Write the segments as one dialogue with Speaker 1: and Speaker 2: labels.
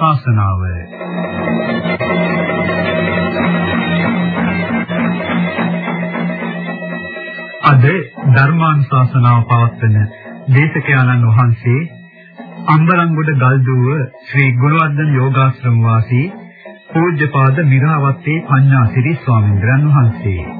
Speaker 1: ශාසනාව අද ධර්මානුශාසනාව පවත්වන දේශකයන්න් වහන්සේ අම්බලන්ගොඩ ගල්දුව ශ්‍රී ගුණවර්ධන යෝගාශ්‍රම වාසී පූජ්‍යපාද මිරාවත්තේ පඤ්ඤාසිරි ස්වාමීන් වහන්සේ.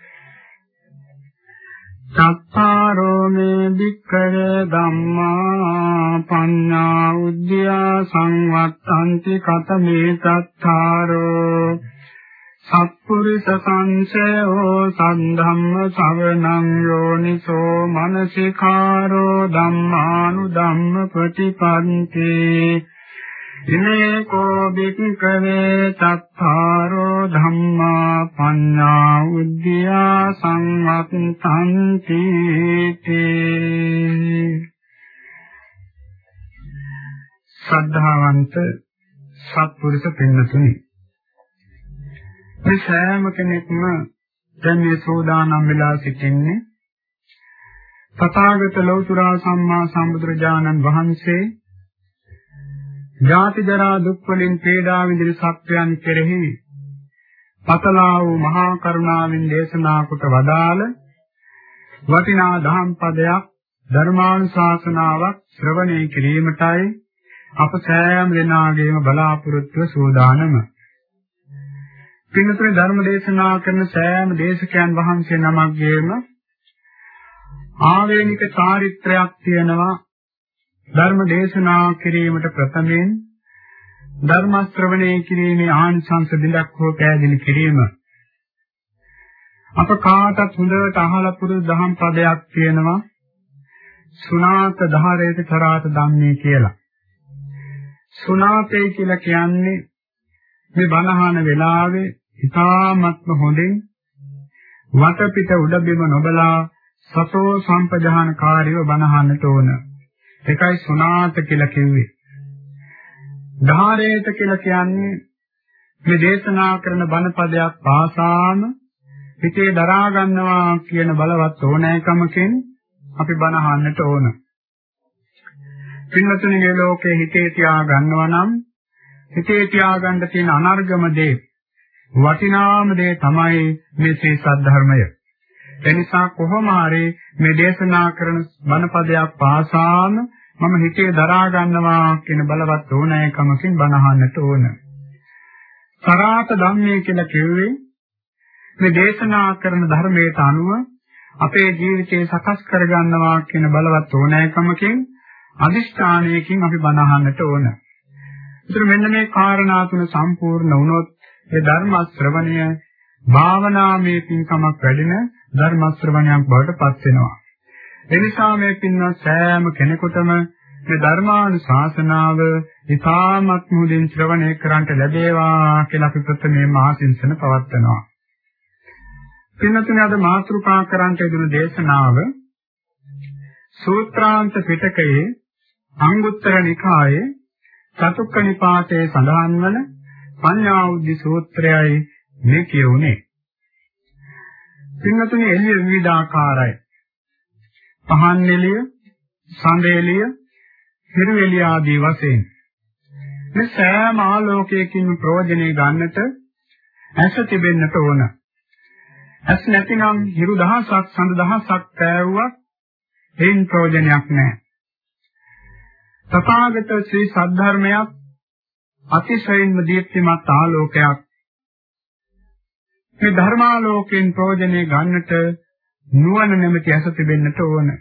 Speaker 2: සත්තාරෝ මේ වික්ඛය ධම්මා පඤ්ඤා උද්‍යා සංවත්තන්ති කතමේ සත්තාරෝ. සත්පුරිස සංසයෝ සද්ධම්ම ශ්‍රවණං යෝනිසෝ මනසිකාරෝ ධම්මානු ධම්ම ප්‍රතිපන්තේ ඉමේ කෝ බික්කවේ තත්තාරෝ ධම්මා පඤ්ඤා උද්දියා සංවත්තන්ති තේ. ශ්‍රද්ධාවන්ත සත්පුරුෂ පින්නතුනි මේ සෑම කෙනෙක්ම දැන් මේ සෝදානම් වෙලා සිටින්නේ තථාගත ලෞතර සම්මා සම්බුදුරජාණන් වහන්සේ ජාති ජරා දුක් වලින් පීඩා විඳින සත්වයන් කෙරෙහි පතලා වූ මහා කරුණාවෙන් දේශනා කොට වදාළ වටිනා දහම් පදයක් ධර්මානුශාසනාවක් ශ්‍රවණය කිරීමටයි අප සෑම දෙනාගේම බලාපොරොත්තුව සූදානම. පින්තුනේ ධර්ම දේශනා කරන සෑම දේශකයන් වහන්සේ නමක්ගේම ආවේනික චාරිත්‍රයක් තියෙනවා ධර්ම දේශනා කිරීමට ප්‍රථමයෙන් ධර්ම ශ්‍රවණය කිරීමේ ආනිසංස දෙලක් හෝ පැහැදිලි කිරීම. අප කාටත් හොඳට අහලා පුරුදු දහම් පදයක් තියෙනවා. සුනාත ධාරේත කරාත ධම්මේ කියලා. සුනාතේ කියලා කියන්නේ මේ බණහන වෙලාවේ ඉතාමත්ම හොඳින් වටපිට උඩ බිම නොබලා සතෝ සම්පජානකාරීව බණහන්නට ඕන. ඒකයි සුණාත කියලා කිව්වේ. ධාරේත කියලා කියන්නේ මේ දේශනා කරන බණ පදයක් පාසාම හිතේ දරා ගන්නවා කියන බලවත් ඕනෑකමකින් අපි බණ අහන්නට ඕන. පින්වතුන්ගේ ලෝකේ හිතේ තියා ගන්නවා නම් හිතේ තියාගන්න තියෙන අනර්ගම දේ වටිනාම දේ තමයි මේ ශ්‍රී සද්ධර්මය. එනිසා කොහොම හරි මේ දේශනා කරන බණපදයක් පාසාම මම හිතේ දරා ගන්නවා කියන බලවත් ඕනෑකමකින් බණ අහන්නට ඕන. සරාත ධම්මේ කියලා කිව්වේ මේ දේශනා කරන ධර්මයට අනුව අපේ ජීවිතේ සකස් කර ගන්නවා කියන බලවත් ඕනෑකමකින් අදිෂ්ඨානයකින් අපි බණ අහන්නට ඕන. ඒතර මෙන්න මේ කාරණා තුන සම්පූර්ණ වුණොත් ඒ ධර්ම ශ්‍රවණය භාවනාමය පින්කමක් වැඩෙන ධර්ම ශ්‍රවණයක් බවට පත් වෙනවා. එනිසා මේ පින්වත් සෑම කෙනෙකුටම මේ ධර්මානුශාසනාව ඉතාමත් මුදින් ශ්‍රවණය කරන්ට ලැබේවා කියලා අපි ප්‍රථමයෙන්ම ආශිංසන පවත්වනවා. පින්නතුනේ අද මාතෘකා කරන්ට යෙදුණු දේශනාව සූත්‍රාන්ත පිටකයේ අංගුත්තර නිකායේ චතුක්ක නිපාතයේ සඳහන් වන පඤ්ඤා උද්ධි සූත්‍රයයි මේ කියුනේ. පින්වතුනි එළිය විවිධාකාරයි. පහන් එළිය, සඳ එළිය, හිරු එළිය ආදී වශයෙන් මේ සෑම ආලෝකයකින් ප්‍රයෝජනෙ ගන්නට ඇස තිබෙන්නට ඕන. ඇස් නැතිනම් හිරු දහසක් සඳ දහසක් පෑවුවක් එයින් ප්‍රයෝජනයක් නැහැ. තථාගත ශ්‍රී සද්ධර්මයක් අතිශයින්ම දීප්තිමත් ආලෝකයක් මේ ධර්මාලෝකයෙන් ප්‍රයෝජනෙ ගන්නට නුවණ නැමැති ඇස තිබෙන්නට ඕන.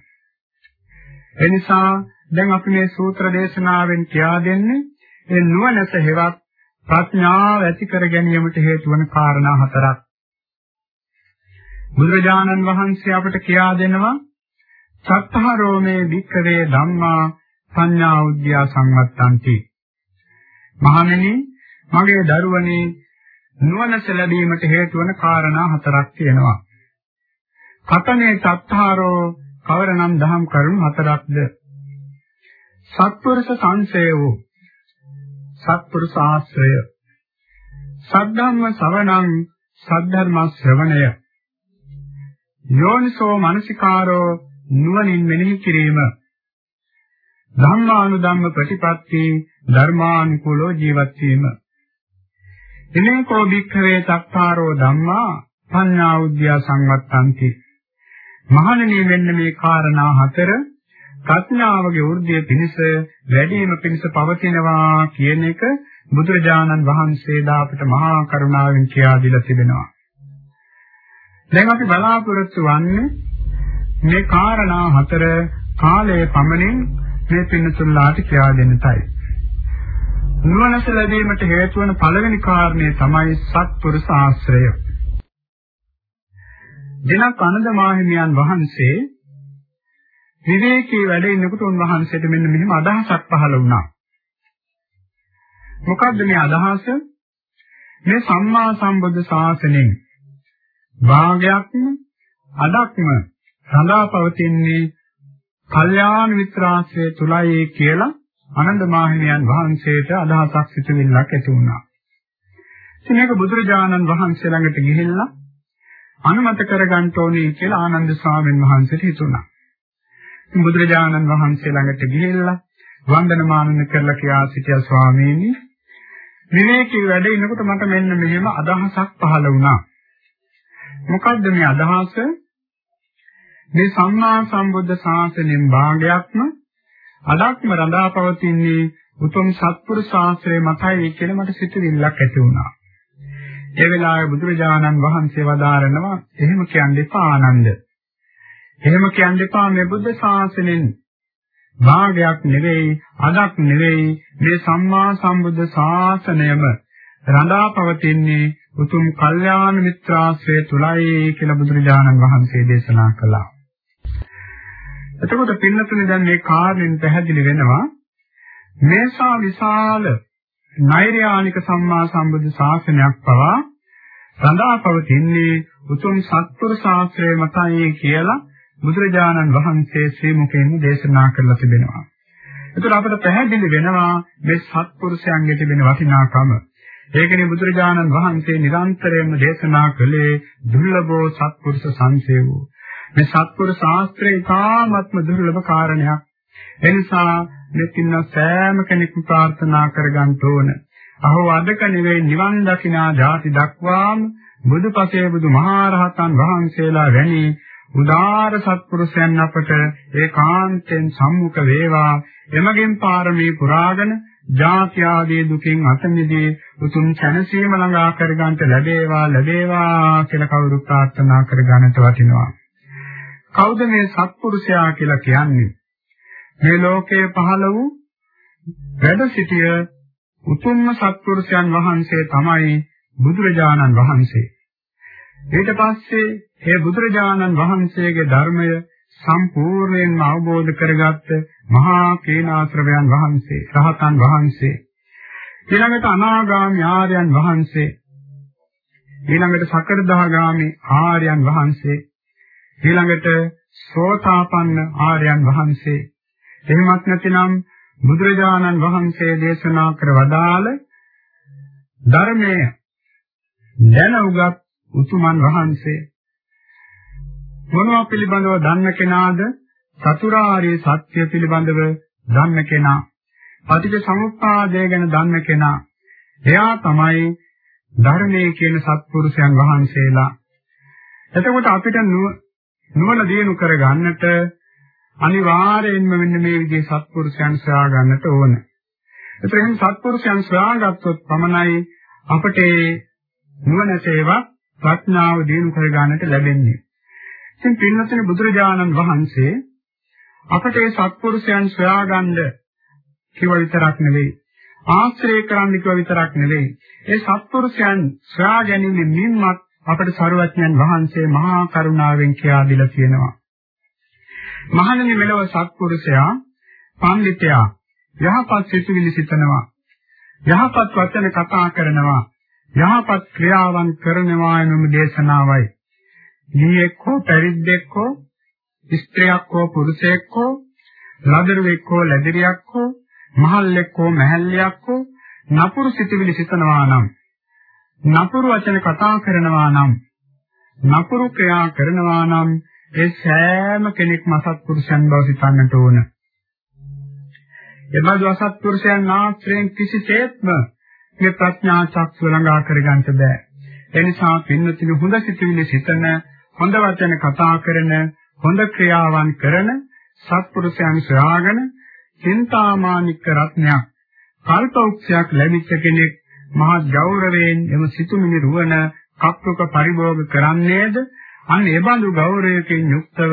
Speaker 2: එනිසා දැන් අපි මේ සූත්‍ර දේශනාවෙන් කියා දෙන්නේ ඒ නුවණැස හේවත් ප්‍රඥාව ඇති කර ගැනීමට හේතු වන කාරණා හතරක්. බුදුරජාණන් වහන්සේ අපට කියා දෙනවා සත්තහරෝමේ වික්කවේ ධම්මා සංඥා උද්‍යා සංවත්තන්ති මහණෙනි මගේ දරුවනේ නුවණස ලැබීමට හේතු වන කාරණා හතරක් තියෙනවා කතනේ තත්තාරෝ කවරනම් දහම් කරුණු හතරක්ද? සත්පුරුෂ සංසය වූ සත්පුරුෂ ආශ්‍රය. සද්ධම්ම ශ්‍රවණං සද්ධර්ම ශ්‍රවණය. යෝනිසෝ මනසිකාරෝ නුවණින් මෙනෙහි කිරීම. ධම්මානුධම්ම ප්‍රතිපatti ධර්මානුකූලෝ ජීවත් වීම. ඉනේකෝ භික්ඛවේ තක්කාරෝ ධම්මා පඤ්ඤා උද්‍යා සංවත්තಂತಿ මහණෙනි මෙන්න මේ කාරණා හතර ප්‍රඥාවගේ වෘද්ධිය පිණිස වැඩිම පිණිස පවතිනවා කියන එක බුදුරජාණන් වහන්සේලා අපට මහා කරුණාවෙන් කියා දීලා තිබෙනවා. දැන් අපි බලාපොරොත්තු වන්නේ මේ කාරණා හතර කාලයේ පමණින් මේ පින්නතුල්ලාට කියා දෙන්නටයි. නුවණස ලැබීමට හේතු වන පළවෙනි කාරණය තමයි සත්පුරුෂ ආශ්‍රය. දිනක් අනන්ද මාහිමියන් වහන්සේ විවේකී වැඩ ඉන්නකොට උන්වහන්සේට මෙන්න මෙහෙම අදහසක් පහළ වුණා. මොකද්ද මේ අදහස? මේ සම්මා සම්බුද්ධ ශාසනයෙන් භාගයක්ම අඩක්ම සඳහා පවතින්නේ කල්යාණ මිත්‍රාශ්‍රය තුලයි කියලා ආනන්ද මාහිමියන් වහන්සේට අදහසක් සිතුවිල්ලක් ඇති වුණා. ඉතින් මේක බුදුරජාණන් වහන්සේ ළඟට ගිහිල්ලා අනුමත කරගන්න ඕනේ කියලා ආනන්ද ස්වාමීන් වහන්සේට හිතුණා. බුදුරජාණන් වහන්සේ ළඟට ගිහිල්ලා වන්දනමාන කරලා කියා සිටියා ස්වාමීනි විවේකී වැඩ ඉනකොට මට මෙන්න මෙහෙම අදහසක් පහළ වුණා. මොකද්ද මේ අදහස? මේ සම්මා සම්බුද්ධ ශාසනයෙන් භාගයක්ම අඩක්ම රඳා පවතින්නේ උතුම් සත්පුරුෂ ශාස්ත්‍රය මතයි කියලා මට සිතුවිල්ලක් ඇති වුණා. ඒ වෙලාවේ බුදුරජාණන් වහන්සේ වදාරනවා එහෙම කියන්න එපා ආනන්ද. එහෙම කියන්න එපා මේ බුද්ධ ශාසනයෙන් භාගයක් නෙවෙයි අදක් නෙවෙයි මේ සම්මා සම්බුද්ධ ශාසනයම රඳා පවතින්නේ උතුම් කල්යාණ මිත්‍රාශ්‍රය තුලයි කියලා බුදුරජාණන් වහන්සේ දේශනා කළා. එතකොට පින්නතුනේ දැන් මේ කාර්යෙන් පැහැදිලි වෙනවා මේසා විශාල නෛර්යානික සම්මා සම්බුද්ධ ශාසනයක් පවා රඳා පවතින්නේ උතුම් සත්පුරුෂ ශාස්ත්‍රය මතයි කියලා බුදුරජාණන් වහන්සේ ශ්‍රී මුඛයෙන් දේශනා කරලා තිබෙනවා. ඒතර අපට පැහැදිලි වෙනවා මේ සත්පුරුෂයන්ගේ තිබෙන වටිනාකම. ඒකනේ බුදුරජාණන් වහන්සේ නිරන්තරයෙන්ම දේශනා කළේ දුර්ලභෝ සත්පුරුෂ සංසේවෝ. මේ සත්පුරුෂ ශාස්ත්‍රය ඉතාමත්ම දුර්ලභ කාරණයක්. එනිසා මෙතින්න සෑම කෙනෙකු ප්‍රාර්ථනා කරගන්න ඕන. අහෝ අදක නෙවෙයි නිවන් දකිනා ධාති දක්වාම බුදුපසේ බුදුමහරහතන් වහන්සේලා වැනි උදාාර සත්පුරුෂයන් අපට ඒකාන්තයෙන් සම්මුඛ වේවා. එමගින් පාරමී පුරාගෙන ජාති ආදී දුකින් අත මිදී උතුම් සැනසීම ළඟා කර ගන්නට ලැබේවා ලැබේවා කියලා කවුරු ප්‍රාර්ථනා කර ගන්නට වටිනවා. කවුද මේ සත්පුරුෂයා කියලා කියන්නේ? මේ ලෝකයේ පහළ වූ වැඩ සිටිය උතුම්ම සත්පුරුෂයන් වහන්සේ තමයි බුදුරජාණන් වහන්සේ. ඊට පස්සේ ඒ බුදුරජාණන් වහන්සේගේ ධර්මය සම්පූර්ණයෙන්ම අවබෝධ කරගත්ත මහා කේනාශ්‍රවයන් වහන්සේ, රහතන් වහන්සේ, ඊළඟට අනාගාමී ආර්යයන් වහන්සේ, ඊළඟට සකරදාගාමී ආර්යයන් වහන්සේ, ඊළඟට සෝතාපන්න ආර්යයන් වහන්සේ, එහෙමත් නැතිනම් බුදුරජාණන් වහන්සේ දේශනා කර වදාළ ධර්මයේ දැන උගත් උතුමන් වහන්සේ මොනවා පිළිබඳව දන්න කෙනාද? චතුරාර්ය සත්‍ය පිළිබඳව දන්න කෙනා. පටිච්ච සමුප්පාදය ගැන දන්න කෙනා. එයා තමයි ධර්මයේ කියන සත්පුරුෂයන් වහන්සේලා. එතකොට අපිට නුවණ දිනු කර ගන්නට අනිවාර්යයෙන්ම මෙන්න මේ විදිහේ සත්පුරුෂයන් සොයා ගන්නට ඕන. එතකොට සත්පුරුෂයන් සොයාගත්තොත් පමණයි අපට නුවණ සේවා ප්‍රඥාව දිනු කර ගන්නට ලැබෙන්නේ. ඉතින් පින්නතුනි බුදුරජාණන් වහන්සේ අපට ඒ සත්පුරුෂයන් සොයාගන්න කිව විතරක් නෙවෙයි ආශ්‍රය කරන්න කිව විතරක් නෙවෙයි ඒ සත්පුරුෂයන් සොයා ගැනීමෙන් නිම්මත් අපට සරුවඥන් වහන්සේ මහා කරුණාවෙන් කියා දීලා තියෙනවා මහණෙනි මෙලව සත්පුරුෂයා පඬිතයා යහපත් සිතුවිලි සිතනවා. යහපත් වචන කතා කරනවා. යහපත් ක්‍රියාවන් කරනවා එනුම දේශනාවයි. ගියෙක් හෝ පැවිද්දෙක් හෝ ස්ත්‍රියක් හෝ පුරුෂයෙක් හෝ ලදරුවෙක් හෝ ලැදිරියක් හෝ මහල්ලෙක් හෝ මහල්ලියක් හෝ නපුරු සිතුවිලි සිතනවා නම් නපුරු වචන කතා කරනවා නම් නපුරු ක්‍රියා කරනවා නම් ඒ සෑම කෙනෙක්ම අසත්පුරුෂයන් බව සිතන්නට ඕන. එබඳු අසත්පුරුෂයන් ආශ්‍රයෙන් කිසිසේත්ම මේ ප්‍රඥා චක්ෂුව ළඟා කරගන්න බෑ. ඒ නිසා පින්නතින හොඳ සිතුවිලි සිතන, හොඳ වචන කතා කරන, හොඳ ක්‍රියාවන් කරන සත්පුරුෂයන් සොයාගෙන චින්තාමානික රත්නයක් කල්පෞක්ෂයක් ලැබිච්ච කෙනෙක් මහා ගෞරවයෙන් එම සිතුමිනි රුවන කප්පක පරිභෝග කරන්නේද අන්න ඒ බඳු ගෞරවයෙන් යුක්තව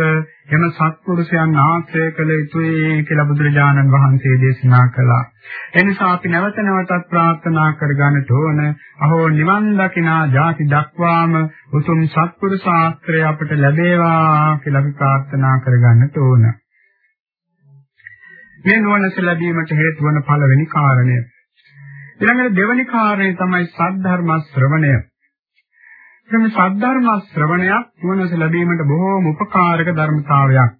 Speaker 2: එම සත්පුරුෂයන් ආශ්‍රය කළ යුතුයි කියලා බුදුරජාණන් වහන්සේ දේශනා කළා. එනිසා අපි නැවත නැවතත් ප්‍රාර්ථනා කරගන්නට ඕන අහෝ නිවන් දකිනා ජාති දක්වාම උතුම් සත්පුරුෂ ආශ්‍රය අපට ලැබේවා කියලා අපි ප්‍රාර්ථනා කරගන්නට ඕන. මේ නුවණස ලැබීමට හේතු වන පළවෙනි කාරණය. ඊළඟට දෙවෙනි කාරණය තමයි සද්ධර්ම ශ්‍රවණය. මේ සද්ධර්ම ශ්‍රවණයක් නුවණස ලැබීමට බොහෝම උපකාරක ධර්මතාවයක්.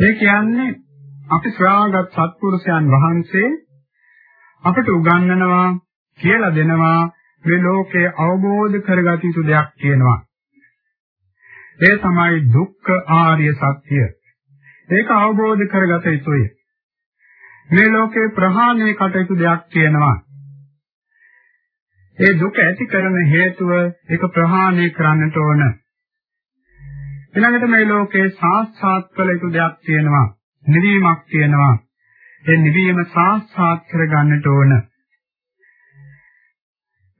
Speaker 2: ඒ කියන්නේ අපි ශ්‍රාවගත් සත්පුරුෂයන් වහන්සේ අපට උගන්වනවා කියලා දෙනවා මේ ලෝකයේ අවබෝධ කරගත යුතු දෙයක් කියනවා. ඒ තමයි දුක්ඛ ආර්ය සත්‍ය. ඒක අවබෝධ කරගත යුතුයි. මේ ලෝකේ ප්‍රහාණය කටයුතු දෙයක් කියනවා. ඒ දුක ඇති කරන හේතුව ඒක ප්‍රහාණය කරන්නට ඕන. ඊළඟට මේ ලෝකේ සාක්ෂාත් කළ යුතු දෙයක් තියෙනවා. නිවීමක් තියෙනවා. ඒ නිවීම සාක්ෂාත් කරගන්නට ඕන.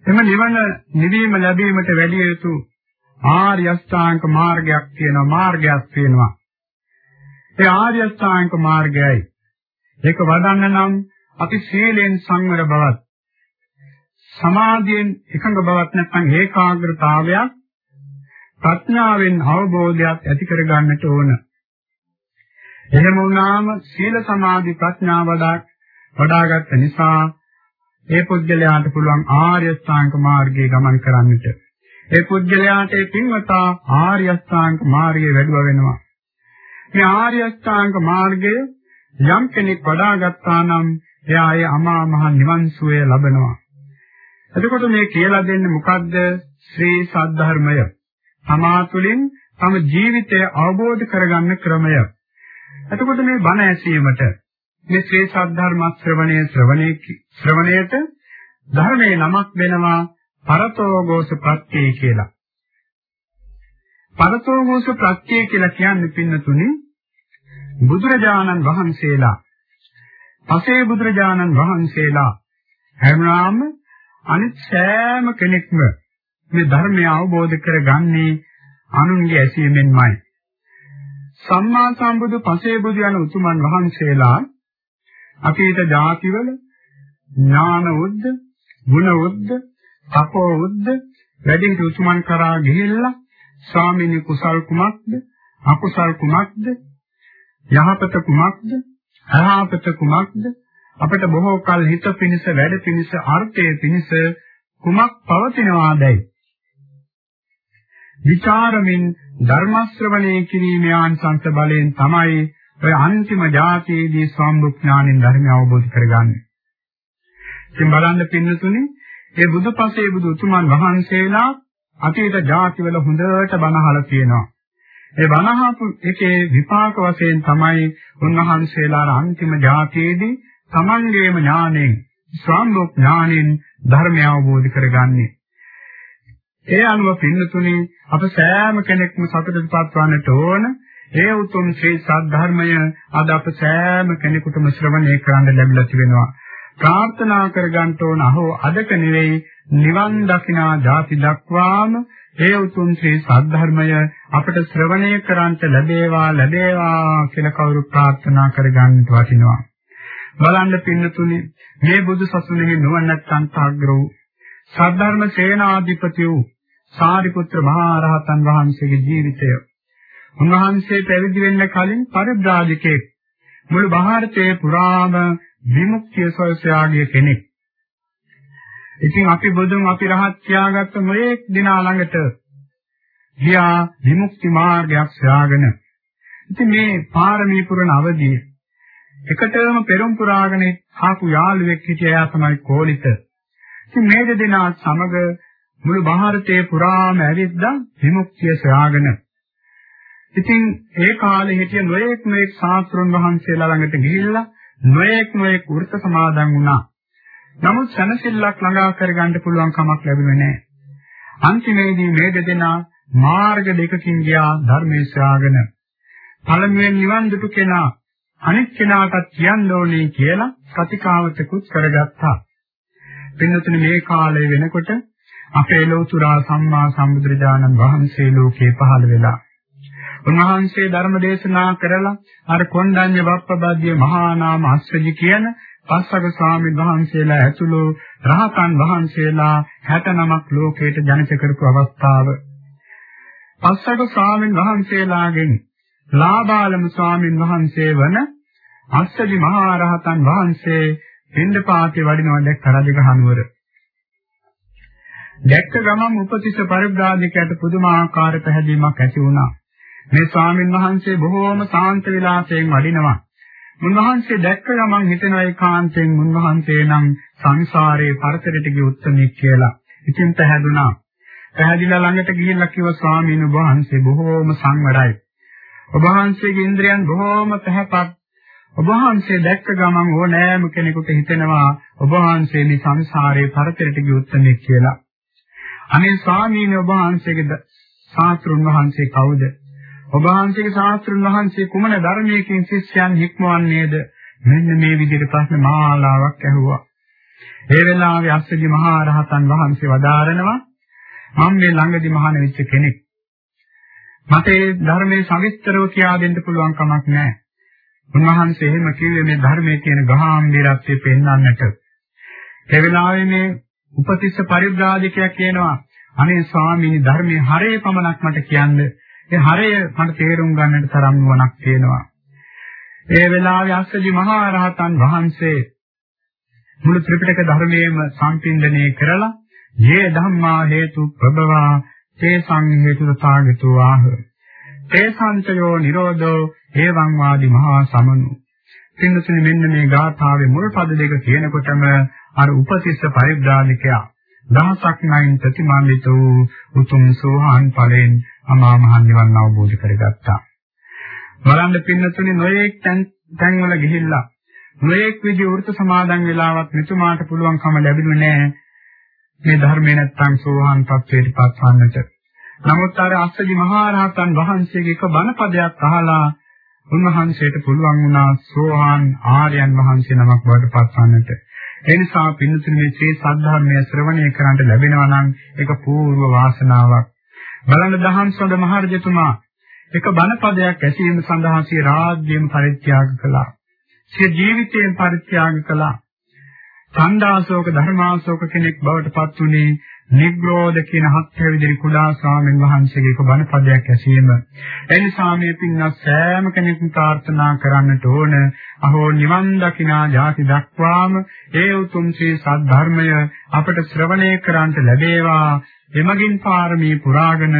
Speaker 2: එම නිවන නිවීම ලැබීමට වැඩි යුතු ආර්ය අෂ්ටාංග මාර්ගයක් තියෙනවා මාර්ගයක් තියෙනවා. ඒ ආර්ය අෂ්ටාංග මාර්ගයයි. ඒක වඩන්න නම් අපි සීලෙන් සංවර බවත් සමාධියෙන් එකඟ බවක් නැත්නම් ඒකාග්‍රතාවයක් ප්‍රඥාවෙන් අවබෝධයක් ඇති කර ගන්නට ඕන. එහෙම වුණාම සීල සමාධි ප්‍රඥා වඩා වඩාගත් නිසා ඒ පුද්ගලයාට පුළුවන් ආර්ය ශ්‍රාංක මාර්ගයේ ගමන් කරන්නට. ඒ පුද්ගලයාට ඒ පින්වතා ආර්ය ශ්‍රාංක මාර්ගයේ වැඩුව වෙනවා. මේ ආර්ය ශ්‍රාංක මාර්ගය යම් කෙනෙක් වඩාගත්තා නම් එයා ඒ අමා මහ නිවන් සුවය ලබනවා. එතකොට මේ කියලා දෙන්නේ මොකද්ද? ශ්‍රී සද්ධර්මය. තමා තුළින් තම ජීවිතය අවබෝධ කරගන්න ක්‍රමය. එතකොට මේ බණ ඇසීමට මේ ශ්‍රී සද්ධර්ම ශ්‍රවණයේ ශ්‍රවණයේ ශ්‍රවණයට ධර්මයේ නමක් වෙනවා පරතෝගෝස ප්‍රත්‍යය කියලා. පරතෝගෝස ප්‍රත්‍යය කියලා කියන්නේ පින්නතුනි බුදුරජාණන් වහන්සේලා පසේ බුදුරජාණන් වහන්සේලා හැමනාම අනිත් සෑම කෙනෙක්ම මේ ධර්මය අවබෝධ කරගන්නේ අනුන්ගේ ඇසීමෙන්මයි. සම්මා සම්බුදු පසේ බුදු යන උතුමන් වහන්සේලා අතීත ಜಾතිවල ඥාන උද්ද, ගුණ උද්ද, තපෝ උද්ද වැඩි උතුමන් කරා ගිහිල්ලා ස්වාමීනි කුසල් කුමක්ද, අකුසල් කුමක්ද, යහපත කුමක්ද, අයහපත කුමක්ද අපට බොහෝ කල හිත පිණිස වැඩ පිණිස අර්ථය පිණිස කුමක් පවතිනවාදයි විචාරමින් ධර්ම ශ්‍රවණය කිරීමේ ආංශංශ බලයෙන් තමයි ඔය අන්තිම ධාතයේදී සම්බුක්ඥාණයෙන් ධර්මය අවබෝධ කරගන්නේ. ඉතින් බලන්න පින්නතුනේ ඒ බුදුපසේ බුදු උතුමන් වහන්සේලා අතීත ධාතිවල හොඳට බණහලා තියෙනවා. ඒ බණහපු එකේ විපාක වශයෙන් තමයි උන්වහන්සේලා අන්තිම ධාතයේදී තමන්ගේම ඥාණයෙන් ස්වම්බුක් ඥාණයෙන් ධර්මය අවබෝධ කරගන්නේ. ඒ අනුව පින්නතුනි අප සෑම කෙනෙක්ම සතුටටපත් වන්නට ඕන. ඒ උතුම් ශ්‍රී සද්ධර්මය අද අප සෑම කෙනෙකුටම ශ්‍රවණය කරන්න ලැබිලා තිබෙනවා. ප්‍රාර්ථනා කරගන්න ඕන අහෝ අදක නෙවෙයි නිවන් දකිනා ධාති දක්වාම ඒ උතුම් ශ්‍රී සද්ධර්මය අපට ශ්‍රවණය කරන්ට ලැබේවා ලැබේවා කියලා කවුරු ප්‍රාර්ථනා කරගන්නට වටිනවා. බලන්න පින්නතුනි මේ බුදු සසුනේ නුවණත් සංසාග්‍ර වූ සද්ධර්ම සේනාධිපති වූ සාරිපුත්‍ර මහා රහතන් වහන්සේගේ ජීවිතය. උන්වහන්සේ පැවිදි වෙන්න කලින් පරිබ්‍රාජකේ මුළු ಭಾರತයේ පුරාම විමුක්තිය සොයසාගිය කෙනෙක්. ඉතින් අපි බුදුන් අපි රහත් ත්‍යාගත්ත මොයේ දිනා ළඟට ගියා විමුක්ති මාර්ගයක් සොයාගෙන. ඉතින් මේ පාරමී පුරණ අවදී එකටම පෙරම් පුරාගෙන ආපු යාළුවෙක් හිටියා එයා තමයි කෝලිත. ඉතින් මේ දෙදෙනා සමග මුළු ಭಾರತයේ පුරාම ඇවිද්දා විමුක්තිය සොයාගෙන. ඉතින් ඒ කාලේ හිටිය නොයෙක් නොයෙක් ශාස්ත්‍රඥ වහන්සේලා ළඟට ගිහිල්ලා නොයෙක් නොයෙක් වෘත්ත සමාදන් වුණා. නමුත් සනසිල්ලක් ළඟා කරගන්න පුළුවන් කමක් ලැබුණේ නැහැ. අන්තිමේදී මේ දෙදෙනා මාර්ග දෙකකින් ගියා ධර්මයේ සොයාගෙන. පළමුවෙන් නිවන් දුටු කෙනා අනිත් කෙනාටත් කියන්න ඕනේ කියලා ප්‍රතිකාවතකුත් කරගත්තා. පින්නතුනි මේ කාලය වෙනකොට අපේ ලෝතුරා සම්මා සම්බුදුරජාණන් වහන්සේ ලෝකේ පහළ වෙලා උන්වහන්සේ ධර්ම දේශනා කරලා අර කොණ්ඩඤ්ඤ වප්පබද්දිය මහා නාම අස්සජි කියන පස්වග ස්වාමීන් වහන්සේලා ඇතුළු රහතන් වහන්සේලා 69ක් ලෝකයට ජනිත කරපු අවස්ථාව පස්වග ස්වාමීන් වහන්සේලාගෙන් ලාබාලම ස්වාමීන් වහන්සේ වන අස්සජි මහා රහතන් වහන්සේ පින්දපාතේ වඩිනවා දැක්ක රජගහ නුවර දැක්ක ගමන් උපතිස්ස පරිබ්‍රාජකයට පුදුමාකාර පැහැදීමක් ඇති වුණා. මේ ස්වාමින් වහන්සේ බොහෝම සාන්ත විලාසයෙන් වඩිනවා. මුන්වහන්සේ දැක්ක ගමන් හිතන ඒකාන්තයෙන් මුන්වහන්සේ නම් සංසාරේ පරතරට ගිය උත්මෙක් කියලා. ඉතින් පැහැදුනා. පැහැදිලා ළඟට ගිහිල්ලා කිව්වා ස්වාමීන් වහන්සේ බොහෝම සංවරයි. ඔබ වහන්සේගේ ඉන්ද්‍රයන් බොහෝම පැහැපත්. ඔබ වහන්සේ දැක්ක ගමන් ඕනෑම කෙනෙකුට හිතෙනවා ඔබ වහන්සේ මේ සංසාරේ පරතරට ගිය උත්මෙක් කියලා. අනේ ස්වාමීන් වහන්සේගේ ශාස්ත්‍රුන් වහන්සේ කවුද? ඔබ වහන්සේගේ ශාස්ත්‍රුන් වහන්සේ කුමන ධර්මයකින් ශිෂ්‍යයන් හික්මවන්නේද? මෙන්න මේ විදිහට ප්‍රශ්න මාලාවක් ඇහුවා. ඒ වෙලාවේ අස්සජි මහා රහතන් වහන්සේ වදාරනවා මම මේ ළඟදි මහාන වෙච්ච කෙනෙක්. මට ඒ ධර්මයේ සවිස්තරව කියා දෙන්න පුළුවන් කමක් නැහැ. උන්වහන්සේ එහෙම කිව්වේ මේ ධර්මයේ තියෙන ගාම්භීරත්වය පෙන්වන්නට. ඒ වෙලාවේ මේ උපතිස්ස පරිබ්‍රාජකයා කියනවා අනේ ස්වාමීනි ධර්මයේ හරය පමණක් මට කියන්න. ඒ හරය මට තේරුම් ගන්නට තරම් නුවණක් තියෙනවා. ඒ වෙලාවේ අස්සජි මහා රහතන් වහන්සේ මුළු ත්‍රිපිටක ධර්මයේම සම්පින්දණය කරලා "යේ ධම්මා හේතු ප්‍රබවා තේ සංහේතු සාගතෝ ආහ" තේ සංචයෝ නිරෝධෝ හේවං වාදි මහා සමනු. පින්නතුනි මෙන්න මේ ගාථාවේ මුල් පද දෙක කියනකොටම අර උපතිස්ස පරිබ්‍රාජකයා දහසක් නයින් ප්‍රතිමාන්විත වූ උතුම් සෝහාන් ඵලයෙන් අමා මහ නිවන් අවබෝධ කරගත්තා. බලන්න පින්නතුනි නොයේක් තැන් තැන්වල ගිහිල්ලා නොයේක් විදි වෘත සමාදන් වෙලාවත් මෙතුමාට පුළුවන්කම ලැබුණේ නැහැ. මේ ධර්මේ නැත්තම් සෝහාන් පත්වයට පත්වන්නට. නමුත් අර අස්සජි මහරහතන් වහන්සේගේ එක බණ පදයක් අහලා උන්වහන්සේට පුළුවන් වුණා සෝහාන් ආර්යයන් වහන්සේ නමක් බවට පත්වන්නට. ඒ නිසා පින්නතුනි මේ ශ්‍රී සද්ධර්මය ශ්‍රවණය කරන්ට ලැබෙනවා නම් ඒක පූර්ව වාසනාවක්. බලන්න දහම් සොඳ මහරජතුමා එක බණපදයක් ඇසීම සඳහා සිය රාජ්‍යයෙන් පරිත්‍යාග කළා. සිය ජීවිතයෙන් පරිත්‍යාග කළා. ඡන්දාශෝක ධර්මාශෝක කෙනෙක් බවට පත් වුණේ නිග්‍රෝධ කියන හත්ය විදිහේ කුඩා ස්වාමීන් වහන්සේගේ එක බණ පදයක් ඇසීම. එනිසා මේ පින්වත් සෑම කෙනෙකුම ප්‍රාර්ථනා කරන්නට ඕන අහෝ නිවන් දකිනා ජාති දක්වාම ඒ උතුම් ශ්‍රී සද්ධර්මය අපට ශ්‍රවණය කරන්ට ලැබේවා. එමගින් පාරමී පුරාගෙන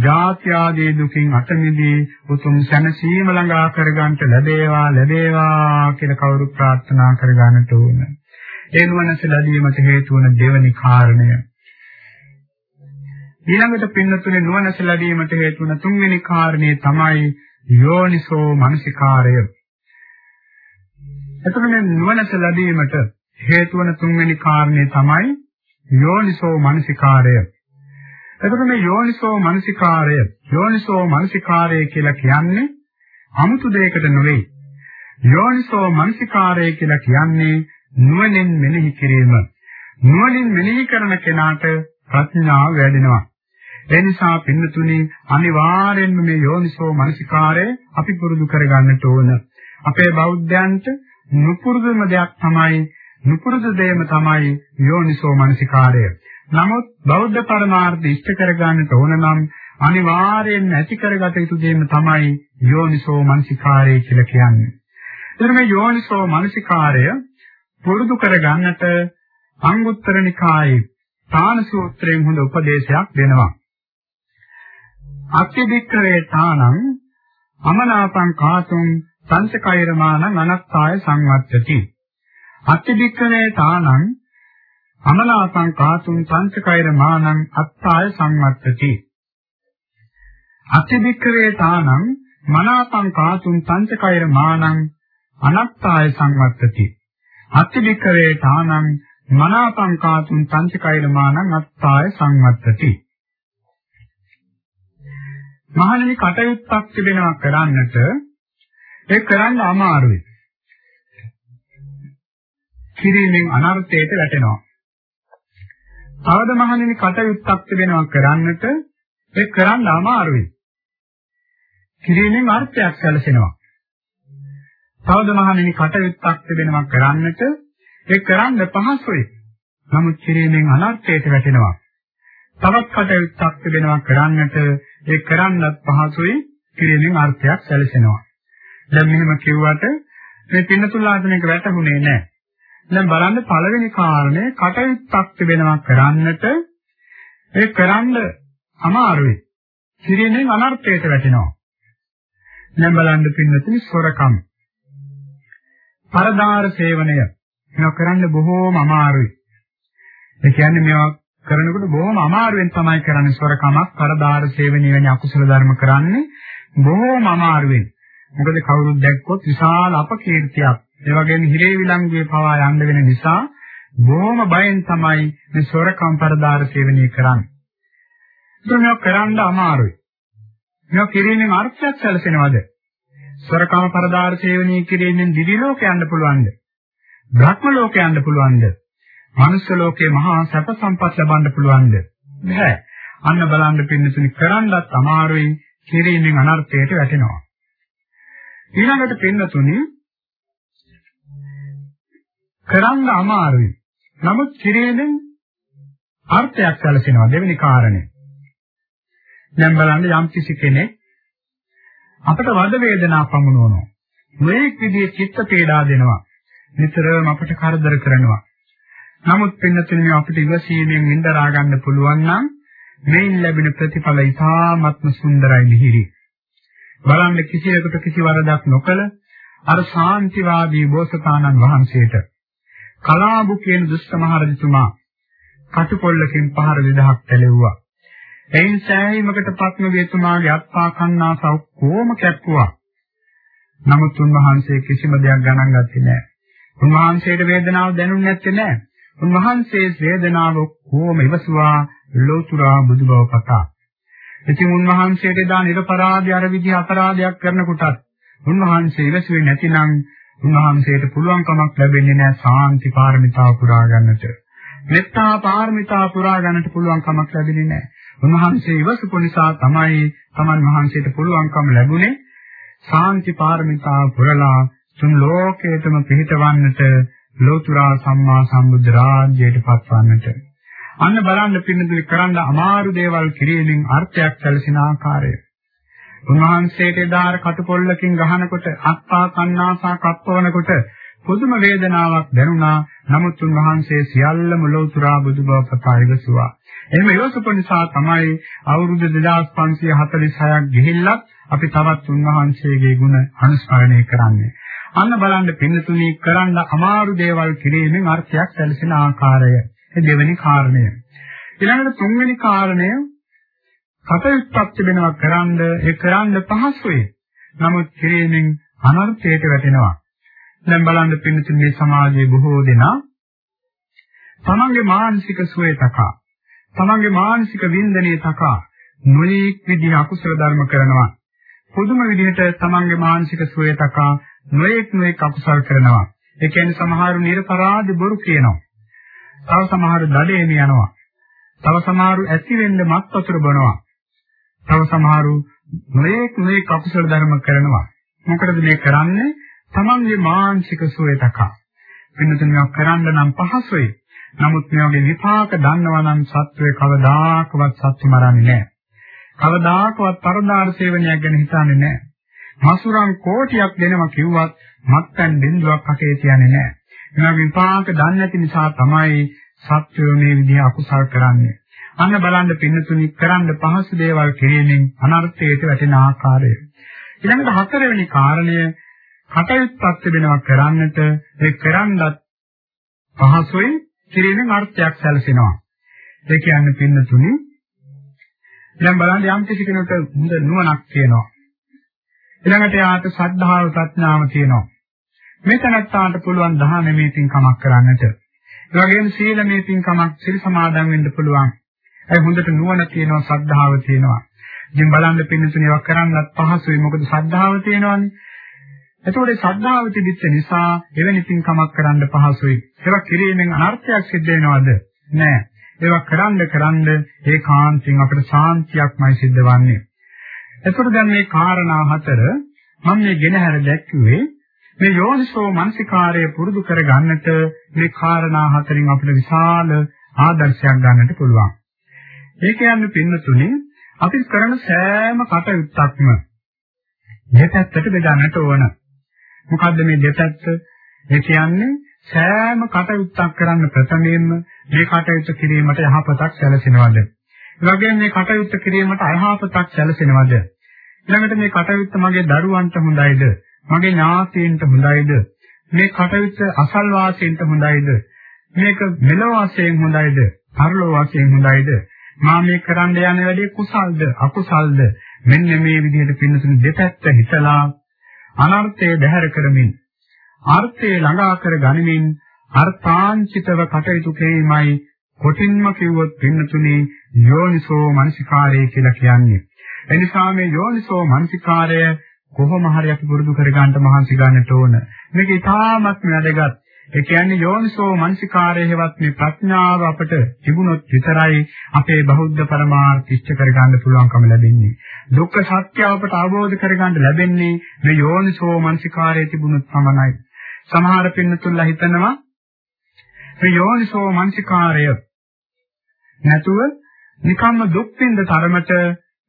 Speaker 2: ජාති ආදී දුකින් අත මිදී උතුම් සැනසීම ළඟා කරගන්නට ලැබේවා ලැබේවා කියලා කවුරු ප්‍රාර්ථනා කරගන්නට ඕන. ඒ නුවණස ලැබීමට හේතු වන දෙවනි කාරණය ඊළඟට පින්නතුනේ නුවණැස ලැබීමට හේතු වන තුන්වෙනි කාරණේ තමයි යෝනිසෝ මනසිකාරය. එතකොට මේ නුවණැස ලැබීමට හේතු වන තුන්වෙනි කාරණේ තමයි යෝනිසෝ මනසිකාරය. එතකොට මේ යෝනිසෝ මනසිකාරය යෝනිසෝ මනසිකාරය කියලා කියන්නේ 아무තු දෙයකට නෙවෙයි. යෝනිසෝ මනසිකාරය කියලා කියන්නේ නුවණින් මෙනෙහි කිරීම. නුවණින් මෙනෙහි කරන කෙනාට ප්‍රඥාව වැඩෙනවා. ඒ නිසා පින්නතුනි අනිවාර්යෙන්ම මේ යෝනිසෝ මනසිකාරය අපි පුරුදු කරගන්නට ඕන. අපේ බෞද්ධයන්ට නුපුරුදුම දෙයක් තමයි නුපුරුදු දෙයම තමයි යෝනිසෝ මනසිකාරය. නමුත් බෞද්ධ පරමාර්ථ ඉෂ්ට කරගන්නට ඕන නම් අනිවාර්යෙන් ඇති කරගත යුතු දෙයම තමයි යෝනිසෝ මනසිකාරය කියලා කියන්නේ. එතන මේ යෝනිසෝ මනසිකාරය පුරුදු කර ගන්නට අංගුත්තර නිකායේ තාන සූත්‍රයෙන් හොඳ උපදේශයක් දෙනවා. අත්‍යදික්කවේ තානං අමනාපං කාතුං සංසකෛරමානං අනත්තාය සංවත්තති. අත්‍යදික්කවේ තානං අමනාපං කාතුං සංසකෛරමානං අත්තාය සංවත්තති. අත්‍යදික්කවේ තානං මනාපං කාතුං සංසකෛරමානං අනත්තාය සංවත්තති. අත්‍යදික්කවේ තානං මනාපං කාතුං සංසකෛරමානං අත්තාය සංවත්තති. මහණෙනි කටයුත්තක් තිබෙනවා කරන්නට ඒ කරන්න අමාරුයි. කිරීමෙන් අනර්ථයට වැටෙනවා. තවද මහණෙනි කටයුත්තක් තිබෙනවා කරන්නට ඒ කරන්න අමාරුයි. කිරීමෙන් අර්ථයක් සැලසෙනවා. තවද මහණෙනි කටයුත්තක් තිබෙනවා කරන්නට ඒ කරන්න පහසුයි. නමුත් කිරීමෙන් අනර්ථයට වැටෙනවා. තවත් කටයුත්තක් තිබෙනවා කරන්නට ඒ කරන්නත් පහසුයි කිරීමෙන් අර්ථයක් සැලසෙනවා. දැන් මෙහෙම කිව්වට මේ පින්නතුලාට මේක වැටහුනේ නැහැ. දැන් බලන්න පළවෙනි කාරණේ කටයුත්තක් තිබෙනවා කරන්නට ඒ කරන්න අමාරුයි. කිරීමෙන් අනර්ථයට වැටෙනවා. දැන් බලන්න පින්නතුනි සොරකම්. පරදාර සේවනය මේවා කරන්න බොහෝම අමාරුයි. ඒ කියන්නේ මේවා කරනකොට බොහොම අමාරුවෙන් තමයි කරන්නේ සොරකමක්, කරදාර සේවනය වැනි අකුසල ධර්ම කරන්නේ බොහොම අමාරුවෙන්. මොකද කවුරුත් දැක්කොත් විශාල අපකීර්තියක්. ඒ වගේම හිරේ විලංගුවේ පවා යන්න වෙන නිසා බොහොම බයෙන් තමයි මේ සොරකම් කරදාර සේවනය කරන්නේ. ඒක මේක කරන්න අමාරුයි. මේක කිරීමෙන් අර්ථයක් සැලසෙනවද? සොරකම කරදාර සේවනය කිරීමෙන් දිවි ලෝක යන්න පුළුවන්ද? බ්‍රහ්ම ලෝක යන්න පුළුවන්ද? මනුෂ්‍ය ලෝකේ මහා සැප සම්පත් ලබන්න පුළුවන්ද? බෑ. අන්න බලන්න පින්නතුනි කරන්නත් අමාරුයි, කිරීමෙන් අනර්ථයට වැටෙනවා. ඊළඟට පින්නතුනි කරන්න අමාරුයි. නමුත් කිරීමෙන් අර්ථයක් සැලසෙනවා දෙවෙනි කාරණේ. දැන් බලන්න යම් කිසි කෙනෙක් අපට වද වේදනා පමුණවනවා. මේ විදිහේ චිත්ත පීඩා දෙනවා. නිතරම අපට කරදර කරනවා. නමුත් පින්නතුනේ අපිට ඉවසීමෙන් ඉඳලා ගන්න පුළුවන් නම් මේන් ලැබෙන ප්‍රතිඵල ඉතාමත්ම සුන්දරයි මිහිරි. බලන්න කිසියකට කිසි වරදක් නොකළ අර ශාන්තිවාදී බෝසතාණන් වහන්සේට කලාබු කියන දුෂ්ට මහරජතුමා කටුකොල්ලකින් පහර දෙදහක් පැලෙව්වා. එයින් සෑහීමකට පත්ම වේතුමාගේ අත්පා කන්නාසව කොහොම කැප්පුවා. නමුත් උන්වහන්සේ කිසිම දෙයක් ගණන් ගත්තේ නැහැ. උන්වහන්සේට වේදනාව දැනුන්නේ නැත්තේ නැහැ. උන්වහන්සේ වේදනාව කොහොම ඉවසුවා ලෝතුරා බුදුබව කතා. ඉතින් උන්වහන්සේට දා නිර්පරාධය අර විදිහ අපරාධයක් කරනකොටත් උන්වහන්සේ ඉවසුවේ නැතිනම් උන්වහන්සේට පුළුවන්කමක් ලැබෙන්නේ නැහැ සාන්ති පාරමිතාව පුරා ගන්නට. මෙත්තා පාරමිතාව පුරා ගන්නට පුළුවන්කමක් ලැබෙන්නේ නැහැ. උන්වහන්සේ ඉවසපු නිසා තමයි තමන් වහන්සේට පුළුවන්කම ලැබුණේ සාන්ති පාරමිතාව පුරලා තුන් ලෝකයටම පිහිටවන්නට ලෝතුරා සම්මා සම්බුද්ධ රාජ්‍යයට පත්වන්නට. අන්න බලන්න පින්නතුලි කරන්න අමාරු දේවල් කිරීමෙන් අර්ථයක් සැලසෙන ආකාරය. උන්වහන්සේට දාර කටුකොල්ලකින් ගහනකොට අත්පා කන්නාසා කප්පවනකොට පුදුම වේදනාවක් දැනුණා. නමුත් උන්වහන්සේ සියල්ලම ලෝතුරා බුදුබව පතා ඉවසුවා. එහෙම ඉවසපු නිසා තමයි අවුරුදු 2546ක් ගිහිල්ලත් අපි තවත් උන්වහන්සේගේ ගුණ අනුස්මරණය කරන්නේ. අන්න බලන්න පින්නතුනි කරන්න අමාරු දේවල් කිරීමෙන් අර්ථයක් සැලසෙන ආකාරය. ඒ දෙවෙනි කාරණය. ඊළඟට තුන්වෙනි කාරණය කටයුත්තක් තිබෙනවා කරන්න ඒ කරන්න පහසුයි. නමුත් කිරීමෙන් අනර්ථයට වැටෙනවා. දැන් බලන්න පින්නතුනි මේ සමාජයේ බොහෝ දෙනා තමන්ගේ මානසික සුවය තකා තමන්ගේ මානසික වින්දනයේ තකා නොයෙක් විදිහ අකුසල ධර්ම කරනවා. පුදුම විදිහට තමන්ගේ මානසික සුවය තකා නොයෙක් නොයෙක් අකුසල් කරනවා. ඒ කියන්නේ සමහරු නිර්පරාධ බොරු කියනවා. තව සමහරු දඩේම යනවා. තව සමහරු ඇති වෙන්න මත් වතුර බොනවා. තව සමහරු නොයෙක් නොයෙක් අකුසල ධර්ම කරනවා. මොකටද මේ කරන්නේ? තමන්ගේ මානසික සුවය තකා. වෙනතුනියක් කරන්න නම් පහසුයි. නමුත් මේ වගේ විපාක දන්නවා නම් සත්වයේ කවදාකවත් සත්‍ය මරන්නේ නැහැ. කවදාකවත් පරදාර සේවනයක් ගැන හිතන්නේ නැහැ. මසුරන් කෝටියක් දෙනවා කිව්වත් මත්පැන් බිඳුවක් අකේ තියන්නේ නැහැ. එනවා විපාක දන්නේ නැති නිසා තමයි සත්‍යෝ මේ විදිහ අකුසල් කරන්නේ. අන්න බලන්න පින්නතුනි කරන්න පහසු දේවල් කිරීමෙන් අනර්ථයට වැටෙන ආකාරය. ඊළඟට හතරවෙනි කාරණය කටයුත්තක් තිබෙනවා කරන්නට ඒ කරන්නත් පහසුයි කිරීමෙන් අර්ථයක් සැලසෙනවා. ඒ කියන්නේ පින්නතුනි දැන් බලන්න යම් කිසි කෙනෙකුට හොඳ නුවණක් තියෙනවා. ඊළඟට යාට ශ්‍රද්ධාව ප්‍රඥාව තියෙනවා. මේ තනත්තාට පුළුවන් දහමේ පින්කමක් කරන්නට. ඒ වගේම සීලමේ පින්කමක් සිල් සමාදන් වෙන්න පුළුවන්. ඒ හොඳට නුවණ තියෙනවා ශ්‍රද්ධාව තියෙනවා. ඉතින් බලන්න පින්නතුනි ඒවා කරන්නත් පහසුයි මොකද ශ්‍රද්ධාව තියෙනවානේ. එතකොට ශ්‍රද්ධාව තිබිච්ච නිසා එවැනි පින්කමක් කරන්න පහසුයි. ඒවා කිරීමෙන් අනර්ථයක් සිද්ධ වෙනවද? නෑ. ඒවා කරන්න කරන්න ඒකාන්තයෙන් අපිට ශාන්තියක්මයි සිද්ධ වන්නේ. එතකොට දැන් මේ කාරණා හතර මම මේ ගෙනහැර දැක්ුවේ මේ යෝනිසෝ මනසිකාරය පුරුදු කර ගන්නට මේ කාරණා හතරින් අපිට විශාල ආදර්ශයක් ගන්නට පුළුවන්. ඒ කියන්නේ පින්නතුනේ අපි කරන සෑම කටයුත්තක්ම දෙපැත්තට බෙදන්නට ඕන. මොකද්ද මේ දෙපැත්ත? ඒ කියන්නේ සෑම කටයුත්තක් කරන්න ප්‍රථමයෙන්ම මේ කටයුත්ත කිරීමට යහපතක් සැලසෙනවද? ඒ වගේම මේ කටයුත්ත කිරීමට අයහපතක් සැලසෙනවද? ඊළඟට මේ කටයුත්ත මගේ දරුවන්ට හොඳයිද? මගේ ඥාතීන්ට හොඳයිද? මේ කටයුත්ත අසල් වාසීන්ට හොඳයිද? මේක මෙලොව වශයෙන් හොඳයිද? පරලොව වශයෙන් හොඳයිද? මා මේ කරන්න යන වැඩේ කුසල්ද අකුසල්ද? මෙන්න මේ විදිහට පින්නතුන දෙපැත්ත හිතලා අනර්ථය බැහැර කරමින් අර්ථය ළඟා කර ගනිමින් අර්ථාංචිතව කටයුතු කිරීමයි කොටින්ම කිව්වොත් පින්නතුනේ යෝනිසෝ මනසිකාරය කියලා කියන්නේ. එනිසා මේ යෝනිසෝ මනසිකාරය කොහොම හරි අපි පුරුදු කර ගන්නට මහන්සි ගන්නට ඕන. මේක ඉතාමත් වැදගත්. ඒ කියන්නේ යෝනිසෝ මනසිකාරයේවත් මේ ප්‍රඥාව අපට තිබුණොත් විතරයි අපේ බෞද්ධ පරමාර්ථ ඉෂ්ට කරගන්න පුළුවන්කම ලැබෙන්නේ. දුක්ඛ සත්‍ය අපට අවබෝධ කරගන්න ලැබෙන්නේ මේ යෝනිසෝ මනසිකාරයේ තිබුණොත් පමණයි. සමහර පින්නතුල්ලා හිතනවා මේ යෝනිසෝ මනසිකාරය නැතුව නිකම්ම දුක් විඳ තරමට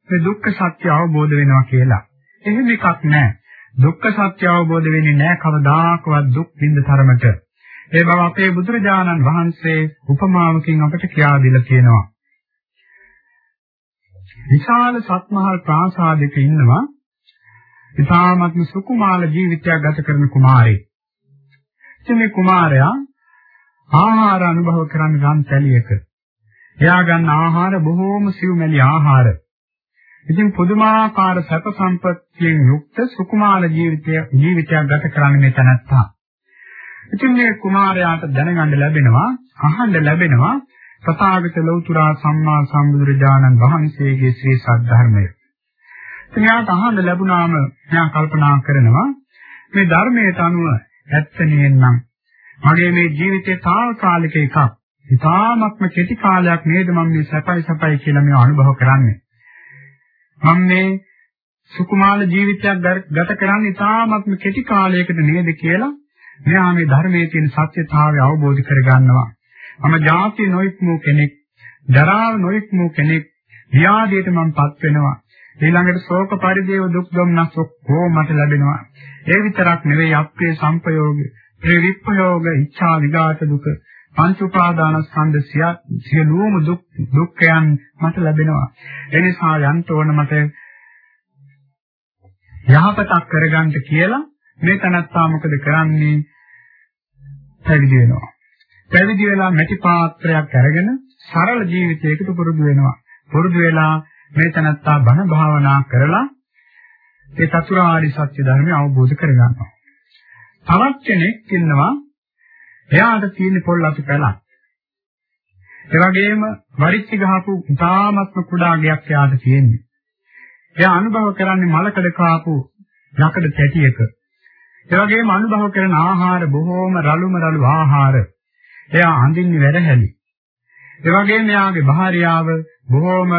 Speaker 2: මේ දුක්ඛ සත්‍ය අවබෝධ වෙනවා කියලා. එහෙම එකක් නැහැ. දුක්ඛ සත්‍ය අවබෝධ වෙන්නේ නැහැ කවදාකවත් දුක් විඳ තරමට. ඒ බව අපේ බුදුරජාණන් වහන්සේ උපමාවකින් අපට කියා දීලා තියෙනවා. විශාල සත්මහල් ප්‍රාසාදයක ඉන්නවා ඉතාමත්ම සුකුමාල ජීවිතයක් ගත කරන කුමාරයෙක්. ඉතින් මේ කුමාරයා ආහාර අනුභව කරන ගම් තැලියක. එයා ගන්න ආහාර බොහෝම සිව්මැලි ආහාර. ඉතින් පුදුමාකාර සැප සම්පත්තියෙන් යුක්ත සුකුමාල ජීවිතය ජීවිතයක් ගත කරන්නේ මේ තැනත්තා. ඉතින් මේ කුමාරයාට දැනගන්න ලැබෙනවා, අහන්න ලැබෙනවා තථාගත ලෞතුරා සම්මා සම්බුදුරජාණන් වහන්සේගේ ශ්‍රී සද්ධර්මය. ඉතින් යාට අහන්න ලැබුණාම එයා කල්පනා කරනවා මේ ධර්මයට අනුව ඇත්තනියෙන්නම් මගේ මේ ජීවිතේ తాවකාලික එකක්. ඉතාමත්ම කෙටි කාලයක් නේද මම මේ සැපයි සැපයි කියලා මේ අනුභව කරන්නේ. මම මේ සුකුමාල ජීවිතයක් ගත කරන්නේ ඉතාමත්ම කෙටි කාලයකට නේද කියලා මෙයා මේ ධර්මයේ තියෙන සත්‍යතාවය අවබෝධ කරගන්නවා. මම ජාති නොයික්මු කෙනෙක්, දරාව නොයික්මු කෙනෙක්, ව්‍යාධියට මමපත් වෙනවා. ඊළඟට ශෝක පරිදේව දුක් දුම්නස් ඔක්කොම මට ලැබෙනවා. ඒ විතරක් නෙවෙයි අප්‍රිය සංපයෝග, ප්‍රවිප්පයෝග, ඉච්ඡා විඝාත දුක, පංච උපාදානස්කන්ධ සියලුම දුක් දුක්ඛයන් මට ලැබෙනවා. ඒ නිසා යන්න ඕන මට යහපතක් කරගන්න කියලා මේ තනත්තා මොකද කරන්නේ? පැවිදි වෙනවා. පැවිදි වෙලා මැටි පාත්‍රයක් අරගෙන සරල ජීවිතයකට පුරුදු වෙනවා. පුරුදු වෙලා මේ තනත්තා බණ භාවනා කරලා ඒ චතුරාර්ය සත්‍ය ධර්මය අවබෝධ කරගන්නවා. තවත් කෙනෙක් ඉන්නවා එයාට තියෙන පොල්ලතු පැලක්. ඒ වගේම වරිච්චි ගහපු ඉතාමත්ම කුඩා ගයක් එයාට තියෙන්නේ. එයා අනුභව කරන්නේ මලකඩ කාපු යකඩ තැටියක. ඒ වගේම අනුභව කරන ආහාර බොහෝම රළුම රළු ආහාර. එයා අඳින්නේ වැඩහැලි. ඒ වගේම එයාගේ භාර්යාව බොහෝම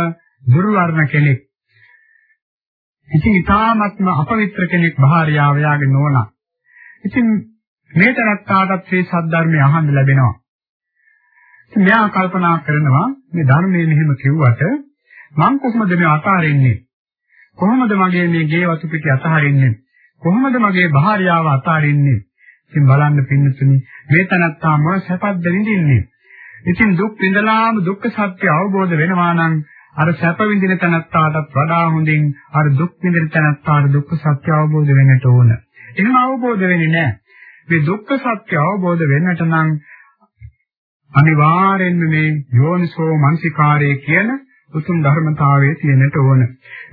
Speaker 2: දුර්වර්ණ කෙනෙක්. ඉතින් ඊ타ත්ම අපවිත්‍ර කෙනෙක් භාර්යාව එයාගේ නෝනා. ඉතින් මේ තරත්තාටත් මේ සද්ධර්මය අහන්න ලැබෙනවා. ඉතින් මෙයා කල්පනා කරනවා මේ ධර්මයේ මෙහෙම කිව්වට මං කොහොමද මේ අතාරින්නේ? කොහොමද මගේ මේ ගේ වතු පිටි අතහරින්නේ? කොහොමද මගේ භාර්යාව අතහරින්නේ? ඉතින් බලන්න පින්නතුනි මේ තනත්තා මොන සැපද්ද විඳින්නේ? ඉතින් දුක් විඳලාම දුක්ඛ සත්‍ය අවබෝධ වෙනවා නම් අර සැප විඳින තනත්තාටත් වඩා හොඳින් අර දුක් විඳින තනත්තාට දුක්ඛ සත්‍ය අවබෝධ වෙන්නට ඕන. එහෙම අවබෝධ වෙන්නේ නැහැ. මේ දුක්ඛ සත්‍ය අවබෝධ වෙන්නට නම් අනිවාර්යෙන්ම මේ යෝනිසෝ මනසිකාරය කියන උතුම් ධර්මතාවයේ තියෙන්නට ඕන.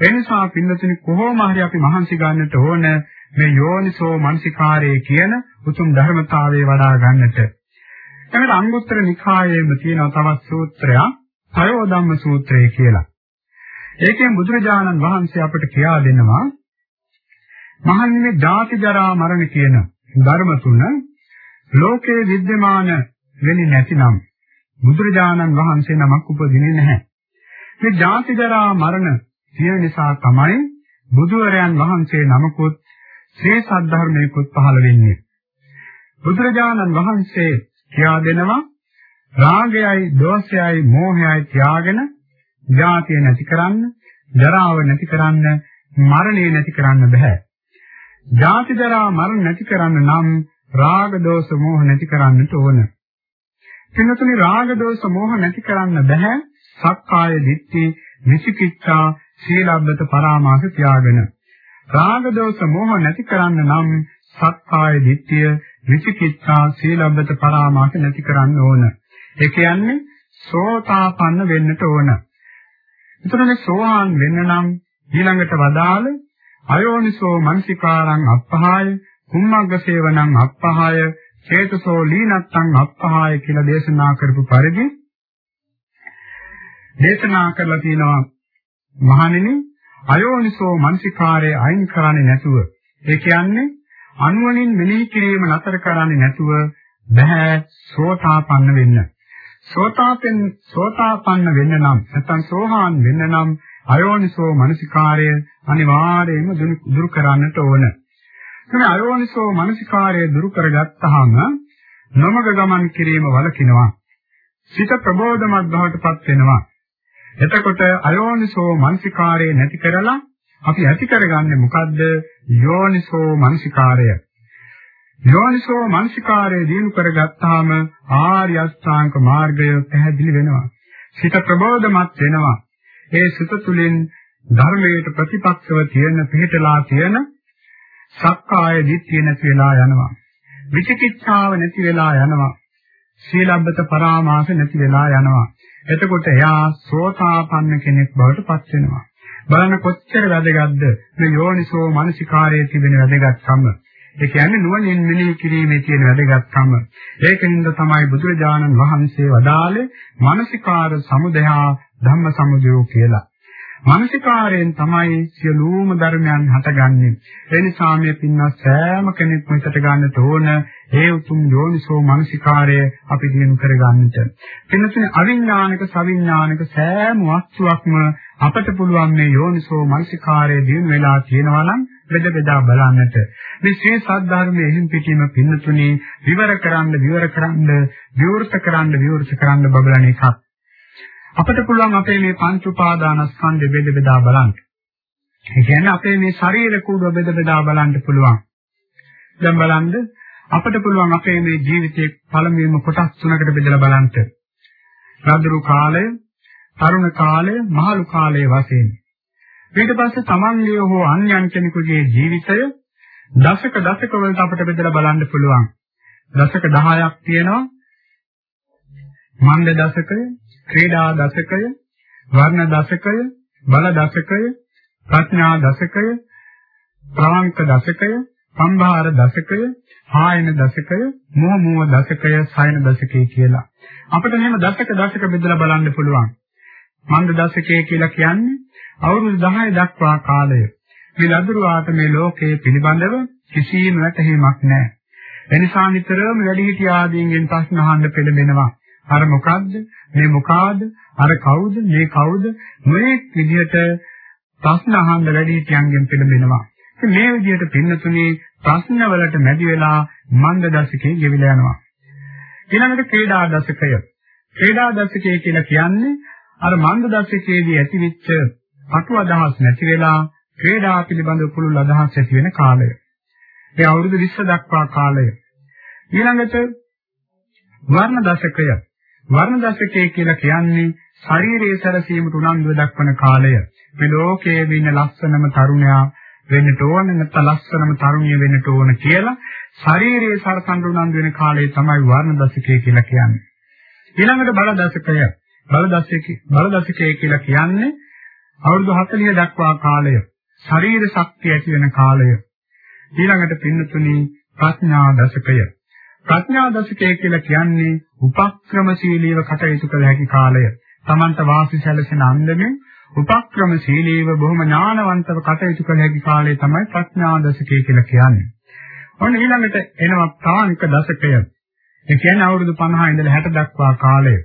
Speaker 2: ඒ නිසා පින්නතුනි කොහොම හරි අපි මහන්සි ගන්නට ඕන මේ යෝනිසෝ මනසිකාරය කියන උතුම් ධර්මතාවයේ වඩා ගන්නට. එතකොට අංගුත්තර නිකායේම තියෙන තවත් සූත්‍රයක් සයෝ ධම්ම සූත්‍රය කියලා. ඒකෙන් බුදුරජාණන් වහන්සේ අපට කියා දෙනවා මහන්නේ ජාති ජරා මරණ කියන ධර්ම තුන ලෝකේ विद्यमान වෙන්නේ නැතිනම් බුදුරජාණන් වහන්සේ නමක් උපදින්නේ නැහැ. මේ ජාති ජරා මරණ තියෙන නිසා තමයි බුදුවරයන් වහන්සේ නමකුත් ශ්‍රේ සද්ධර්මයකුත් පහළ වෙන්නේ. බුදුරජාණන් වහන්සේ කියා දෙනවා රාගයයි, දෝෂයයි, මෝහයයි තියාගෙන ජාතිය නැති කරන්න, ජරාව නැති කරන්න, මරණය නැති කරන්න බෑ. ජාති ජරා මරණ නැති කරන්න නම් රාග දෝෂ මෝහ නැති කරන්නට ඕන. පින්තුනි රාග දෝෂ මෝහ නැති කරන්න බෑ. සක්කාය දිට්ඨි, විචිකිච්ඡා, සීලබ්බත පරාමාස තියාගෙන. රාග දෝෂ මෝහ නැති කරන්න නම් සක්කාය දිට්ඨිය, විචිකිච්ඡා, සීලබ්බත පරාමාස නැති කරන්න ඕන. ඒ කියන්නේ සෝතාපන්න වෙන්නට ඕන. එතකොට සෝහාන් වෙන්න නම් ඊළඟට වදාළ අයෝනිසෝ මනසිකාරං අපහාය කුම්මග්ග සේවනං අපහාය චේතසෝ ලීනත්තං අපහාය කියලා දේශනා කරපු පරිදි දේශනා කරලා තියෙනවා මහණෙනි අයෝනිසෝ මනසිකාරය අයින් කරන්නේ නැතුව ඒ කියන්නේ අනුවණින් මෙනෙහි කිරීම නතර කරන්නේ නැතුව බෑ සෝතාපන්න වෙන්න. සෝතාපෙන් සෝතාපන්න වෙන්න නම් නැත්නම් සෝහාන් වෙන්න නම් අයෝනිසෝ මනසිකාරය අනිවාර්යයෙන්ම දුරු කරන්නට ඕන. මේ අයෝනිසෝ මනසිකාරය දුරු කරගත්තාම නොමග ගමන් කිරීම වලකිනවා. සිත ප්‍රබෝධමත් බවට පත් වෙනවා. එතකොට අයෝනිසෝ මනසිකාරය නැති කරලා අපි ඇති කරගන්නේ මොකද්ද? යෝනිසෝ මනසිකාරය. යෝනිසෝ මනසිකාරය දිනු කරගත්තාම ආර්ය අෂ්ටාංග මාර්ගය පැහැදිලි වෙනවා. සිත ප්‍රබෝධමත් වෙනවා. ඒ සිත තුළින් ධර්මයට ප්‍රතිපක්ෂව තියෙන පිළිතලා තියෙන සක්කාය දිට්ඨිය නැති වෙලා යනවා. විචිකිච්ඡාව නැති වෙලා යනවා. සීලබ්බත පරාමාස නැති වෙලා යනවා. එතකොට එයා සෝතාපන්න කෙනෙක් බවට පත් වෙනවා. බලන්න කොච්චර වැදගත්ද මේ යෝනිසෝ මනසිකාරයේ තිබෙන වැදගත්කම. ඒ කියන්නේ නුවණින් මෙනෙහි කිරීමේ තියෙන වැදගත්කම. ඒකින්ද තමයි බුදුරජාණන් වහන්සේ වදාළේ මානසිකාර සමුදයා ධම්ම සමුදයෝ කියලා. මානසිකාරයෙන් තමයි සියලුම ධර්මයන් හටගන්නේ. ඒ නිසා මේ පින්වත් සෑම කෙනෙක්ම හිතට ගන්නට ඕන ඒ උතුම් යෝනිසෝ මානසිකාරය අපි දිනු කරගන්නට. පින්නතුනේ අවිඥානික සවිඥානික සෑම වස්තුවක්ම අපට පුළුවන් මේ යෝනිසෝ මානසිකාරය දිනු වෙලා තියෙනවා නම් බෙද බෙදා බලන්නට. මේ ශ්‍රී සද්ධර්මයේ එහින් පිටීම පින්නතුනේ විවර කරන්න විවර කරන්න විවෘත කරන්න විවෘත කරන්න බබලන එකක්. අපිට පුළුවන් අපේ මේ පංච උපාදානස්කන්ධ බෙද බෙදා බලන්න. ඒ කියන්නේ අපේ මේ ශරීර කූඩුව බෙද බෙදා බලන්න පුළුවන්. දැන් බලන්න අපිට පුළුවන් අපේ මේ ජීවිතයේ පළමුවෙන්ම කොටස් තුනකට බෙදලා බලන්න රාදුරු කාලය තරුණ කාලය මහලු කාලය වශයෙන් ඊට පස්සේ තමන්ගේ හෝ අන්‍යයන් කෙනෙකුගේ ජීවිතය දශක දශක වලට අපිට බෙදලා බලන්න පුළුවන්. දශක 10ක් තියෙනවා. මන්ද දශකය, ක්‍රීඩා දශකය, වර්ණ දශකය, බල දශකය, ප්‍රඥා දශකය, ප්‍රාංක දශකය, සම්භාර දශකය, ආයන දශකය, මොහ මොහ දශකය, සයන දශකය කියලා. අපිට මෙහෙම දශක දශක බෙදලා බලන්න පුළුවන්. මන්ද දශකය කියලා කියන්නේ අවුරුදු 10 දක්වා කාලය මේ ලදරුවාට මේ ලෝකයේ පිළිබඳව කිසිම වැටහීමක් නැහැ. එනිසා නිතරම වැඩිහිටි ආදීන්ගෙන් ප්‍රශ්න අහන්න පෙළඹෙනවා. අර මොකද්ද? මේ මොකාද? අර කවුද? මේ කවුද? මේ විදිහට ප්‍රශ්න අහන්න වැඩිහිටියන්ගෙන් පෙළඹෙනවා. මේ විදිහට පින්නතුනේ ප්‍රශ්න වලට මැදි වෙලා මන්ද දශකේ ගෙවිලා යනවා. ඊළඟට ක්‍රීඩා දශකය. ක්‍රීඩා දශකය කියලා කියන්නේ අර මන්ද දශකයේදී ඇතිවෙච්ච අතු අදහස් නැති වෙලා ක්‍රීඩා පිළිබඳව පුළුල් අදහස් ඇති වෙන කාලය. ඒ අවුරුදු 20 දක්වා කාලය. ඊළඟට වර්ණ දශකය. වර්ණ දශකය කියලා කියන්නේ ශරීරයේ සැරසීමට උනන්දුව දක්වන කාලය. මේ ලෝකයේ ඉන්න ලස්සනම තරුණයා වෙන්නට ඕන නැත්නම් ලස්සනම තරුණිය වෙන්නට ඕන කියලා ශරීරයේ සරසන්න උනන්දු වෙන කාලය තමයි වර්ණ දශකය කියලා කියන්නේ. ඊළඟට බල දශකය. බල දශකය බල දශකය කියලා කියන්නේ අවුරුදු 40 දක්වා කාලය. ශරීර ශක්තිය ඇති වෙන කාලය. ඊළඟට පින්නතුනි ප්‍රඥා දශකය. ප්‍රඥා දශකය කියලා කියන්නේ උපක්‍රමශීලීව කටයුතු කළ හැකි කාලය. Tamanta වාසි සැලසෙන අන්දමින් උපක්‍රමශීලීව බොහොම ඥානවන්තව කටයුතු කළ හැකි කාලය තමයි ප්‍රඥා දශකය කියලා කියන්නේ. ඔන්න ඊළඟට එනවා තාංක දශකය. ඒ කියන්නේ අවුරුදු 50 ඉඳලා 60 දක්වා කාලය.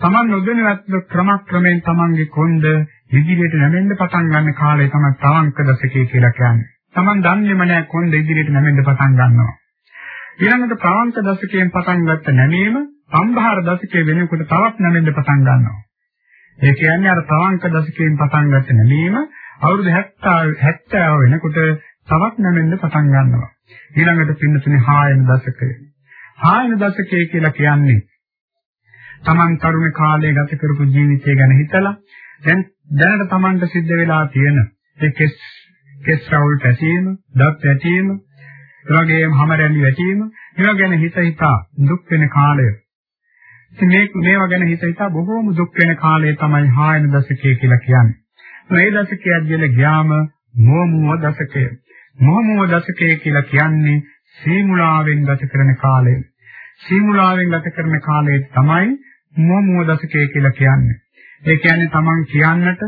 Speaker 2: Taman නොදැනුවත්ව ක්‍රමක්‍රමයෙන් Tamanගේ කොන්ද ඉදිරියට නැමෙන්න පටන් ගන්න කාලය තමයි තාංක දශකය කියලා කියන්නේ. Taman දන්නේම නැහැ කොන්ද ඉදිරියට නැමෙන්න පටන් ගන්නවා. ඊළඟට ප්‍රාන්ත දශකයෙන් පටන් ගත්ත නැමීම සම්භාර දශකයේ වෙනකොට තවත් නැමෙන්න පටන් ගන්නවා. ඒ කියන්නේ අර ප්‍රවංක දශකයෙන් පටන් ගත්ත නැමීම අවුරුදු 70 70 වෙනකොට තවත් නැමෙන්න පටන් ගන්නවා. ඊළඟට පින්නතුනේ හායන දශකය. හායන දශකය කියලා කියන්නේ Taman තරුණ කාලයේ ගත කරපු ජීවිතය ගැන හිතලා දැන් දැනට Tamanට සිද්ධ වෙලා තියෙන ඒ කෙස් කෙස් රවුල් පැසීම, දත් පැටීම, ඒ වගේම හැම රැලි වැටීම, ඒවා ගැන හිත හිතා දුක් වෙන කාලය ඉතින් මේ මේවා ගැන හිත හිතා බොහෝම දුක් වෙන කාලය තමයි හායන දශකය කියලා කියන්නේ. මේ දශකය ඇතුළේ ගියාම මොමුව දශකය. මොමුව දශකය කියලා කියන්නේ සීමුලාවෙන් ගත කරන කාලය. සීමුලාවෙන් ගත කරන කාලය තමයි මොමුව දශකය කියලා කියන්නේ. ඒ කියන්නේ Taman කියන්නට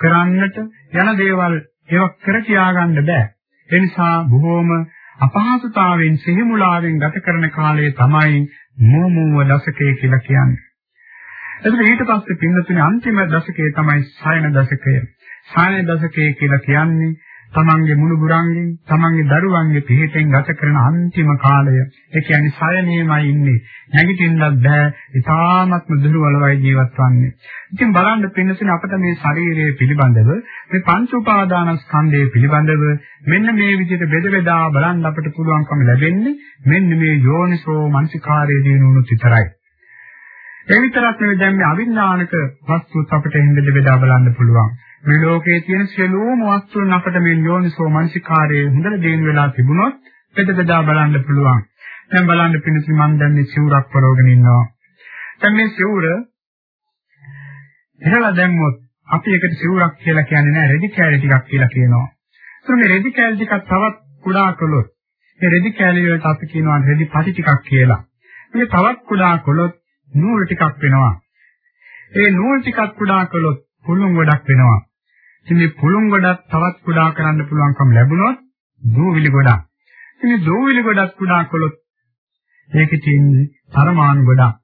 Speaker 2: කරන්නට යන දේවල් ඒවා කර කියාගන්න බෑ. ඒ නිසා බොහෝම අපහසුතාවෙන් සිහිමුලාවෙන් ගත කරන කාලය තමයි මෝමෝව දශකය කියලා කියන්නේ. එතකොට ඊට පස්සේ පින්නතුනේ අන්තිම දශකය තමයි සයන දශකය. සයන දශකය කියලා කියන්නේ තමන්ගේ මුණුබුරන්ගෙන් තමන්ගේ දරුවන්ගේ පිහිටෙන් ගත කරන අන්තිම කාලය. ඒ කියන්නේ සයනේමයි ඉන්නේ. නැගිටින්නත් බෑ. ඉතාමත්ම දුර්වලවයි ජීවත් වන්නේ. ඉතින් බලන්න පින්නතුනේ අපිට මේ ශරීරය පිළිබඳව මේ පංච උපාදානස්කන්ධය පිළිබඳව මෙන්න මේ විදිහට බෙද බෙදා බලන්න අපිට පුළුවන්කම ලැබෙන්නේ මෙන්න මේ යෝනිසෝ මනසිකාරයේ දිනුනොත් විතරයි. ඒ විතරක් නෙවෙයි දැන් මේ අවිඥානික වස්තුත් අපිට හින්දද බෙදා බලන්න පුළුවන්. මේ ලෝකයේ තියෙන සියලුම වස්තුන් අපිට මේ යෝනිසෝ මනසිකාරයේ හොඳට දේන් වෙලා තිබුණොත් බෙද බෙදා බලන්න පුළුවන්. දැන් බලන්න පිණිසි මම දැන් මේ සිවුරක් පරවගෙන ඉන්නවා. දැන් මේ සිවුර එහෙලා දැම්මොත් අපි ඒකට සිවුරක් කියලා කියන්නේ නැහැ රෙදි කෑලි ටිකක් කියලා කියනවා. ඒත් මේ රෙදි කෑලි ටිකක් තවත් කුඩා කළොත් මේ රෙදි කෑලි වලට අපි කියනවා රෙදි පටි ටිකක් කියලා. මේ තවත් කුඩා කළොත් නූල් ටිකක් වෙනවා. ඒ නූල් ටිකක් කුඩා කළොත් පුළුන් ගොඩක් වෙනවා. ඉතින් මේ පුළුන් ගොඩක් තවත් කුඩා කරන්න පුළුවන්කම ලැබුණොත් දූවිලි ගොඩක්. ඉතින් දූවිලි ගොඩක් කුඩා කළොත් ඒකේ තියෙන්නේ පරමාණු ගොඩක්.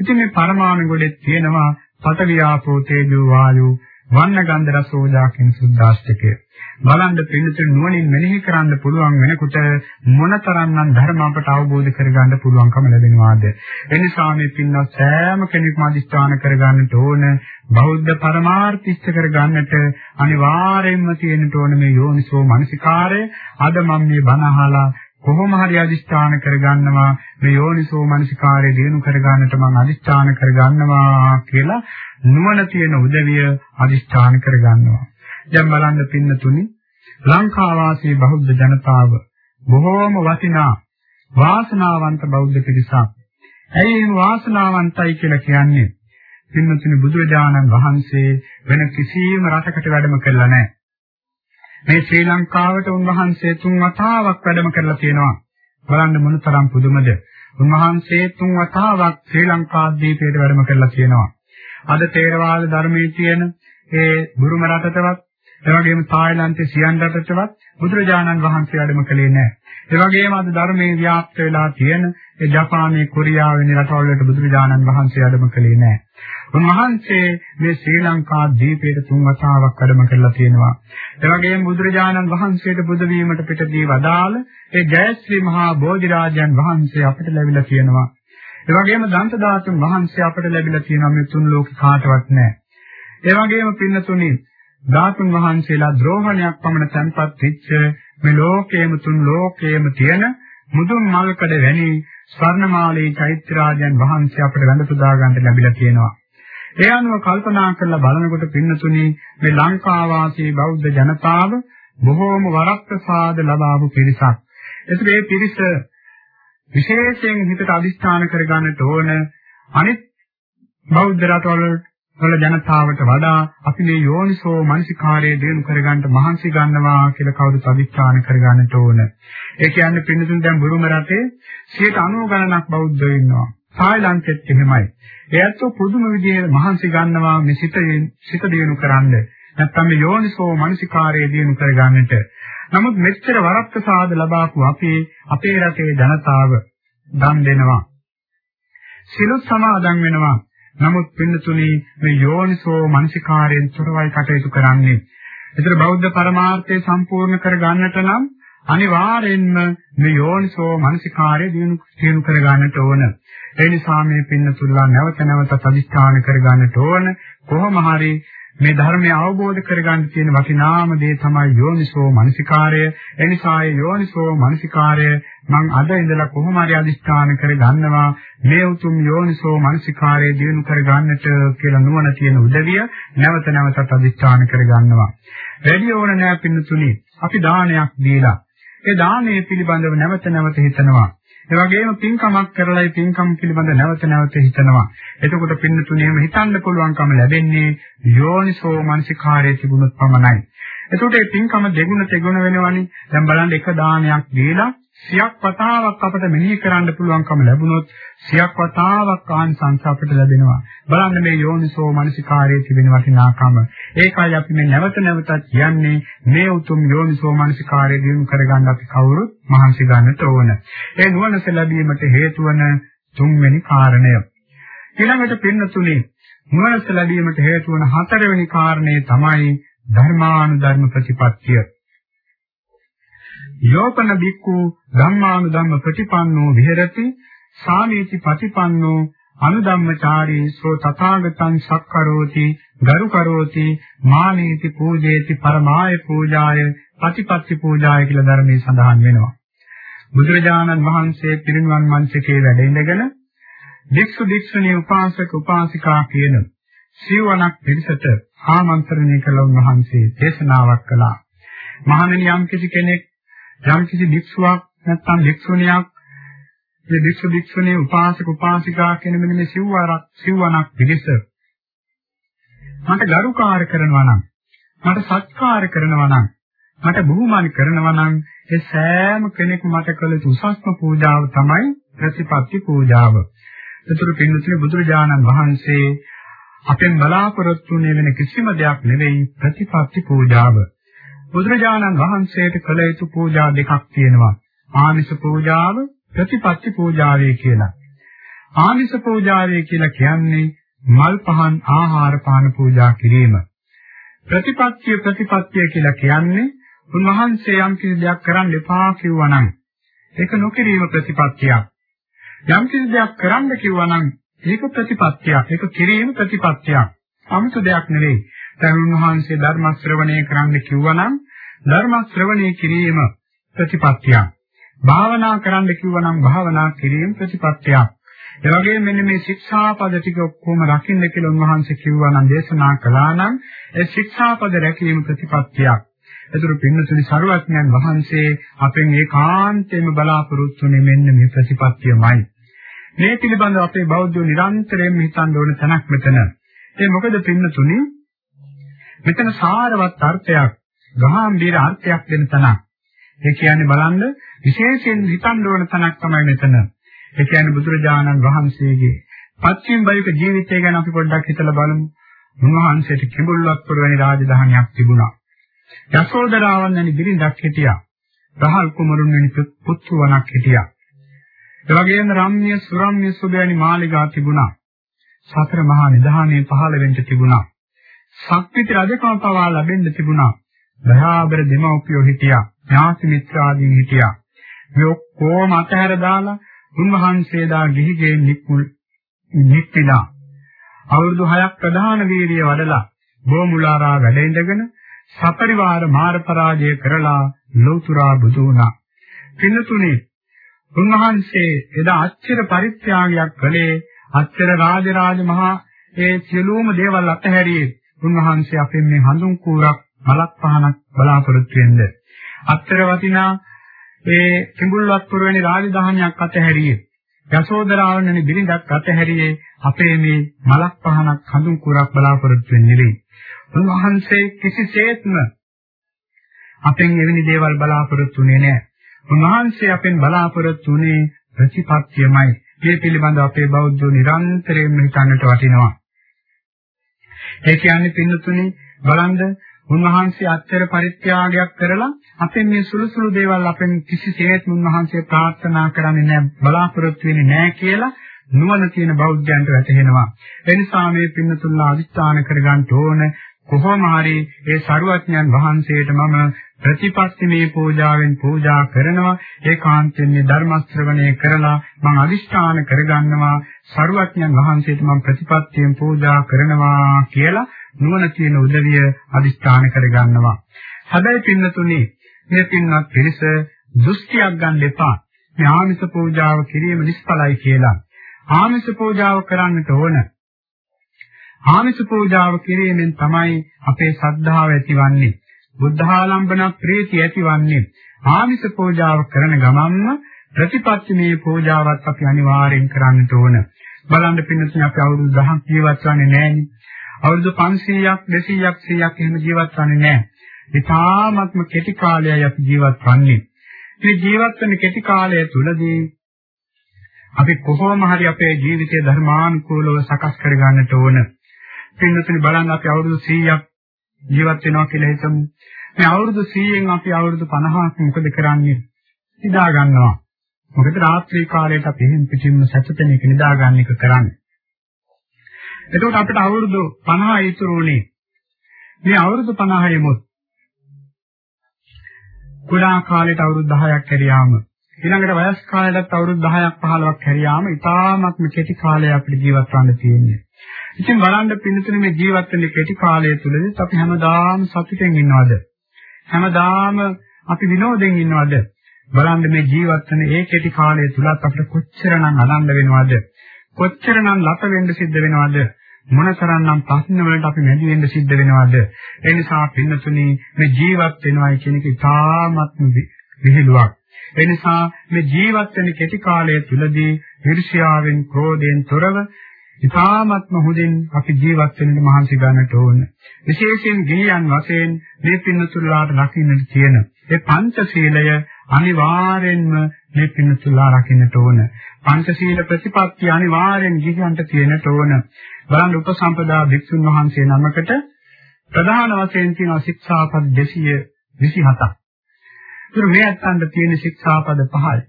Speaker 2: ඉතින් මේ පරමාණු ගොඩේ තියෙනවා පඨවි ආපෝ තේජෝ වායෝ වන්න ගන්ධ රස ඕජා කියන සුද්ධාෂ්ටකය. බලන්න පිළිතුරු නුවණින් මෙනෙහි කරන්න පුළුවන් වෙනකොට මොනතරම්නම් ධර්ම අපට අවබෝධ කරගන්න පුළුවන්කම ලැබෙනවාද? එනිසා මේ පින්වත් සෑම කෙනෙක්ම අදිස්ථාන කරගන්නට ඕන බෞද්ධ පරමාර්ථ ඉෂ්ට කරගන්නට අනිවාර්යයෙන්ම තියෙන්න ඕන මේ යෝනිසෝ මනසිකාරය. අද මම මේ බණ අහලා කොහොම හරි අදිස්ථාන කරගන්නවා මේ යෝනිසෝ මනසිකාරය දිනු කරගන්නට මම අදිස්ථාන කරගන්නවා කියලා නුවණ තියෙන උදවිය අදිස්ථාන කරගන්නවා. දැන් බලන්න පින්නතුනි ලංකාවාසී බෞද්ධ ජනතාව බොහෝම වටිනා වාසනාවන්ත බෞද්ධ පිරිසක්. ඇයි මේ වාසනාවන්තයි කියලා කියන්නේ? පින්නතුනි බුදුරජාණන් වහන්සේ වෙන කිසියම් රටකට වැඩම කළා නැහැ. මේ ශ්‍රී ලංකාවට උන්වහන්සේ තුන් වතාවක් වැඩම කරලා තියෙනවා. බලන්න මොනතරම් පුදුමද? උන්වහන්සේ තුන් වතාවක් ශ්‍රී ලංකාද්වීපයට වැඩම කරලා තියෙනවා. අද තේරවාද ධර්මයේ තියෙන ඒ බුරුම රටටවත් ඒ වගේම තායිලන්තේ සියන් රටටවත් බුදුරජාණන් වහන්සේ වැඩම කළේ නැහැ. ඒ වගේම අද ධර්මයේ ව්‍යාප්ත වෙලා තියෙන ඒ ජපානයේ කොරියාව වැනි රටවල් වලට බුදුරජාණන් වහන්සේ වැඩම කළේ නැහැ. උන්වහන්සේ මේ ශ්‍රී ලංකා දීපයට තුන් වතාවක් වැඩම කරලා තියෙනවා. ඒ වගේම බුදුරජාණන් වහන්සේට බුදු වීමට පිටදී වදාළ ඒ ජයශ්‍රී මහා බෝධිරාජයන් වහන්සේ අපිට ලැබිලා තියෙනවා. ඒ වගේම දන්තදාසුන් වහන්සේ අපිට ලැබිලා තියෙනවා මේ තුන් ලෝක කාටවත් නැහැ. ඒ වගේම පින්නතුනි ධාතුන් වහන්සේලා ද්‍රෝහණයක් පමණ තැන්පත් වෙච්ච මේ ලෝකයේම තුන් ලෝකයේම තියෙන මුදුන් මල්කඩ වැනි ස්වර්ණමාලී චෛත්‍යරාජයන් වහන්සේ අපට වැඳ පුදා ගන්නට ලැබිලා තියෙනවා. ඒ අනුව කල්පනා කරලා බලනකොට පින්නතුනි මේ ලංකා වාසී බෞද්ධ ජනතාව බොහෝම වරප්‍රසාද ලබාවු පිරිසක්. ඒත් මේ පිරිස විශේෂයෙන් හිතට අදිස්ථාන කරගන්නට ඕන අනිත් බෞද්ධ රටවල වල ජනතාවට වඩා අපි මේ යෝනිසෝ මනසිකාරයේ දිනු කරගන්න මහන්සි ගන්නවා කියලා කවුරුත් අධිෂ්ඨාන කරගන්නට ඕන. ඒ කියන්නේ පින්නතුන් දැන් බුරුම රටේ 90 ගණනක් බෞද්ධයෝ ඉන්නවා. තායිලන්තෙත් එහෙමයි. ඒත් පුදුම විදිහේ මහන්සි ගන්නවා මේ සිත සිත දිනු කරන්න. නැත්නම් මේ යෝනිසෝ මනසිකාරයේ දිනු කරගන්නට. නමුත් මෙච්චර වරප්‍රසාද ලබාපු අපේ අපේ රටේ ජනතාව දන් දෙනවා. සිලුත් සමාදන් වෙනවා. නමුත් පින්නතුනි මේ යෝනිසෝ මනසිකාරයෙන් තොරවයි කටයුතු කරන්නේ. ඒතර බෞද්ධ පරමාර්ථය සම්පූර්ණ කර ගන්නට නම් අනිවාර්යෙන්ම මේ යෝනිසෝ මනසිකාරය දිනු කර ගන්නට ඕන. ඒ නිසා මේ පින්නතුල්ලා නැවත නැවත අධිෂ්ඨාන කර ගන්නට ඕන. කොහොම හරි මේ ධර්මය අවබෝධ කරගන්න තියෙන වටිනාම දේ තමයි යෝනිසෝ මනසිකාරය. එනිසා ඒ යෝනිසෝ මනසිකාරය මම අද ඉඳලා කොහොම හරි අදිස්ථාන කරගන්නවා මේ උතුම් යෝනිසෝ මනසිකාරය දිනු කරගන්නට කියලා නුවණ තියෙන උදවිය නැවත නැවතත් අදිස්ථාන කරගන්නවා. වැඩි ඕන නෑ පින්නතුනි. අපි දානයක් දීලා ඒ දානය පිළිබඳව නැවත නැවත හිතනවා. ඒ වගේම පින්කමක් කරලායි පින්කම් පිළිබඳ නැවත නැවත හිතනවා. එතකොට පින්නතුණේම හිතන්න පුළුවන්කම ලැබෙන්නේ යෝනිසෝ මනසිකාරයේ තිබුණොත් පමණයි. එතකොට මේ පින්කම දෙගුණ තෙගුණ වෙනවනේ. දැන් බලන්න එක දානයක් දීලා සියක් වතාවක් අපට මෙනෙහි කරන්න පුළුවන්කම ලැබුණොත් සියක් වතාවක් ආනිසංස අපට ලැබෙනවා. බලන්න මේ යෝනිසෝ මනසිකාරයේ තිබෙන වටිනාකම. ඒකයි අපි මේ නැවත නැවතත් කියන්නේ මේ උතුම් යෝනිසෝ මනසිකාරය දිනු කරගන්න අපි කවුරුත් මහන්සි ගන්නට ඕන. ඒ නුවණස ලැබීමට හේතු වන තුන්වෙනි කාරණය. ඊළඟට පින්නතුනේ නුවණස ලැබීමට හේතු වන හතරවෙනි කාරණය තමයි ධර්මානුධර්ම ප්‍රතිපත්තිය. යෝපන බික්කු ධම්මානුධම්ම ප්‍රතිපන්නෝ විහෙරති සාමීති ප්‍රතිපන්නෝ අනුධම්මචාරී සෝ තථාගතං සක්කරෝති ගරු කරෝති මානීති පූජේති පරමාය පූජාය ප්‍රතිපත්ති පූජාය කියලා ධර්මයේ සඳහන් වෙනවා. බුදුරජාණන් වහන්සේ පිරිනුවන් මංචකේ වැඩ ඉඳගෙන වික්ෂු වික්ෂුණී උපාසක උපාසිකා කියන සිවණක් පිරිසට ආමන්ත්‍රණය කළ උන්වහන්සේ දේශනාවක් කළා. මහණෙනි යම් කෙනෙක් යම් කිසි භික්ෂුවක් නැත්නම් භික්ෂුණියක් මේ භික්ෂු භික්ෂුණී උපාසක උපාසිකා කියන මෙන්න මේ සිව්වරක් සිව්වණක් පිළිස මට ගරුකාර කරනවා නම් මට සත්කාර කරනවා නම් මට බුහුමානි කරනවා නම් ඒ සෑම කෙනෙකු මට කළ යුතු උසස්ම පූජාව තමයි ප්‍රතිපත්ති පූජාව. ඒතර පින්නතුනේ බුදුරජාණන් වහන්සේ අපෙන් බලාපොරොත්තු වෙන කිසිම දෙයක් නෙවෙයි ප්‍රතිපත්ති පූජාව. බුදුරජාණන් වහන්සේට කළ යුතු පූජා දෙකක් තියෙනවා. ආමිෂ පූජාව, ප්‍රතිපත්ති පූජාවේ කියලා. ආමිෂ පූජාවේ කියලා කියන්නේ මල් පහන් ආහාර පාන පූජා කිරීම. ප්‍රතිපත්තිය ප්‍රතිපත්තිය කියලා කියන්නේ උන්වහන්සේ යම් කිසි දෙයක් කරන්න එපා කිව්වා නම් ඒක නොකිරීම ප්‍රතිපත්තියක්. යම් කිසි දෙයක් කරන්න කිව්වා නම් ඒක ප්‍රතිපත්තියක්. ඒක කිරීම ප්‍රතිපත්තියක්. 아무තු දෙයක් නෙවෙයි. දැන් උන්වහන්සේ ධර්ම ශ්‍රවණය කරන්න කිව්වනම් ධර්ම ශ්‍රවණය කිරීම ප්‍රතිපත්තියක්. භාවනා කරන්න කිව්වනම් භාවනා කිරීම ප්‍රතිපත්තියක්. ඒ වගේම මෙන්න මේ ශික්ෂාපද ටික ඔක්කොම රකින්න කියලා උන්වහන්සේ කිව්වා නම් දේශනා කළා නම් ඒ ශික්ෂාපද රැකීම ප්‍රතිපත්තියක්. ඒතර පින්නතුනි සරුවඥන් වහන්සේ අපෙන් ඒකාන්තයෙන්ම බලාපොරොත්තු වෙන්නේ මෙන්න මේ ප්‍රතිපත්තියමයි. මේ පිළිබඳව අපේ බෞද්ධ නිරන්තරයෙන්ම හිතන්න ඕන තැනක් මෙතන. ඒ මොකද පින්නතුනි මෙතන සාරවත් අර්ථයක්, ගාම්භීර අර්ථයක් දෙන තැනක්. ඒ කියන්නේ බලන්න විශේෂයෙන් හිතන්න ඕන තැනක් තමයි මෙතන. ඒ කියන්නේ බුදුරජාණන් වහන්සේගේ පස්චිම බයික ජීවිතය ගැන අපි පොඩ්ඩක් හිතලා බලමු. උන්වහන්සේට කිඹුල්වත්පුර වැනි රාජධානියක් තිබුණා. යශෝදරාවන් වැනි බිරිඳක් හිටියා. රහල් කුමරුන් වැනි පුත්තුවණක් හිටියා. ඒ වගේම රම්‍ය සුරම්‍ය සුබෑනි මාලිගා තිබුණා. සතර මහා නිධානයේ පහළ වෙන්න තිබුණා. ශක්තිති රජකම පවා ලැබෙන්න තිබුණා. දයාබර දෙමව්පියෝ හිටියා. ඥාති මිත්‍රාදීන් හිටියා. මේ ඔක්කොම අතහැර දාලා උන්වහන්සේලා ගිහිගේ නික්මුල් නික්පිලා. අවුරුදු 6ක් ප්‍රධාන වීර්යය වඩලා බොමුලාරා වැඩ ඉඳගෙන සපරිවාර මාර පරාජය කරලා ලෞතුරා බුදු වුණා. පින්නතුනේ උන්වහන්සේ එදා අච්චර පරිත්‍යාගයක් කළේ අච්චර රාජරාජ මහා ඒ සියලුම දේවල් අතහැරියේ උන්වහන්සේ අපෙන් මේ හඳුන් කූරක් මලක් පහනක් බලාපොරොත්තු වෙන්න. අච්චර වටිනා ඒ කිඹුල්වත් පුරවැනි රාජධානියක් අතහැරියේ යසෝදරාවන්ගේ බිරිඳක් අතහැරියේ අපේ මේ මලක් පහනක් හඳුන් කුරක් බලාපොරොත්තු වෙන්නේ නෙවෙයි. උන්වහන්සේ කිසිසේත්ම අපෙන් එවැනි දේවල් බලාපොරොත්තු වෙන්නේ නැහැ. උන්වහන්සේ අපෙන් බලාපොරොත්තු වුණේ ප්‍රතිපත්තියමයි. මේ පිළිබඳව අපේ බෞද්ධ නිරන්තරයෙන්ම හිතන්නට වටිනවා. ඒ කියන්නේ පින්නතුනි බලන්න උන්වහන්සේ අත්තර පරිත්‍යාගයක් කරලා අපෙන් මේ සුළු සුළු දේවල් අපෙන් කිසිසේත් උන්වහන්සේ ප්‍රාර්ථනා කරන්නේ නැහැ බලාපොරොත්තු වෙන්නේ නැහැ කියලා නුවණ තියෙන බෞද්ධයන්ට වැටහෙනවා. ඒ නිසා මේ පින්නතුල්ලා අදිස්ථාන කරගන්න ඕන කොහොම හරි ඒ සරුවඥන් වහන්සේට මම ප්‍රතිපත්තිමේ පූජාවෙන් පූජා කරනවා ඒකාන්තයෙන් මේ ධර්ම ශ්‍රවණය කරලා මම අදිස්ථාන කරගන්නවා සරුවඥන් වහන්සේට මම ප්‍රතිපත්තියෙන් පූජා කරනවා කියලා නුවණ තියෙන උදවිය අදිස්ථාන කරගන්නවා. හැබැයි පින්නතුනේ මේ පින්වත් පිරිස දෘෂ්ටියක් ගන්න එපා. මේ ආමිෂ පූජාව කිරීම නිෂ්ඵලයි කියලා. ආමිෂ පූජාව කරන්නට ඕන. ආමිෂ පූජාව කිරීමෙන් තමයි අපේ ශ්‍රද්ධාව ඇතිවන්නේ. බුද්ධාලම්බන ප්‍රීතිය ඇතිවන්නේ. ආමිෂ පූජාව කරන ගමන්ම ප්‍රතිපත්තිමේ පූජාවත් අපි අනිවාර්යෙන් කරන්නට ඕන. බලන්න පින්නතුනි අපි අවුරුදු 10ක් ජීවත් වන්නේ නැහැනේ. අවුරුදු 500ක් 200ක් 100ක් එහෙම ජීවත් වන්නේ නැහැ. ඉතාමත්ම කෙටි කාලයයි අපි ජීවත් වන්නේ. මේ ජීවත් වෙන කෙටි කාලය තුලදී අපි කොහොම හරි අපේ ජීවිතය ධර්මානුකූලව සකස් කරගන්නට ඕන. පින්නතුනි බලන්න අපි අවුරුදු 100ක් ජීවත් වෙනවා කියලා හිතමු. මේ අවුරුදු 100න් අපි අවුරුදු 50ක් මොකද කරන්නේ? නිදා ගන්නවා. මොකද රාත්‍රී කාලයට අපි එහෙම පිටින්ම සැතපෙන එක නිදා ගන්න එක කරන්නේ. එතකොට අපිට අවුරුදු 50 ඉතුරු වුණේ. මේ අවුරුදු 50 මුත් කුඩා කාලේට අවුරුදු 10ක් හැරියාම ඊළඟට වයස් කාලයටත් අවුරුදු 10ක් 15ක් හැරියාම ඉතාමත්ම කෙටි කාලයක් අපිට ජීවත් වෙන්න තියෙන්නේ. ඉතින් බලන්න පින්නතුනේ මේ ජීවත් වෙන කෙටි කාලය තුළදී අපි හැමදාම සතුටෙන් ඉන්නවද? හැමදාම අපි විනෝදෙන් ඉන්නවද? බලන්න මේ ජීවත් වෙන ඒ කෙටි කාලය තුලත් අපිට කොච්චරනම් අනන්ද වෙනවද? කොච්චරනම් ලත වෙන්න සිද්ධ වෙනවද? මොනතරම්නම් ප්‍රශ්න වලට අපි මැදි වෙන්න සිද්ධ වෙනවද ඒ නිසා පින්නතුනි මේ ජීවත් වෙනවයි කියන එක ඉතාමත්ම විහිළුවක් ඒ නිසා මේ ජීවත් වෙන කෙටි කාලය තුලදී ඊර්ෂ්‍යාවෙන් ක්‍රෝධයෙන් තොරව ඉතාමත්ම හොඳින් අපි ජීවත් වෙන්න මහන්සි ගන්නට ඕන විශේෂයෙන් ගිහියන් වශයෙන් මේ පින්නතුලාට රකින්නට තියෙන ඒ පංචශීලය අනිවාර්යෙන්ම මේ පින්නතුලා රකින්නට ඕන පංචශීල ප්‍රතිපත්තිය අනිවාර්යෙන් ගිහියන්ට තියෙනට ඕන බලන්න උපසම්පදා භික්ෂුන් වහන්සේ නමකට ප්‍රධාන වශයෙන් තියෙනවා ශික්ෂාපද 227ක්. ඒතර මේ අත්තන්ට තියෙන ශික්ෂාපද 5යි.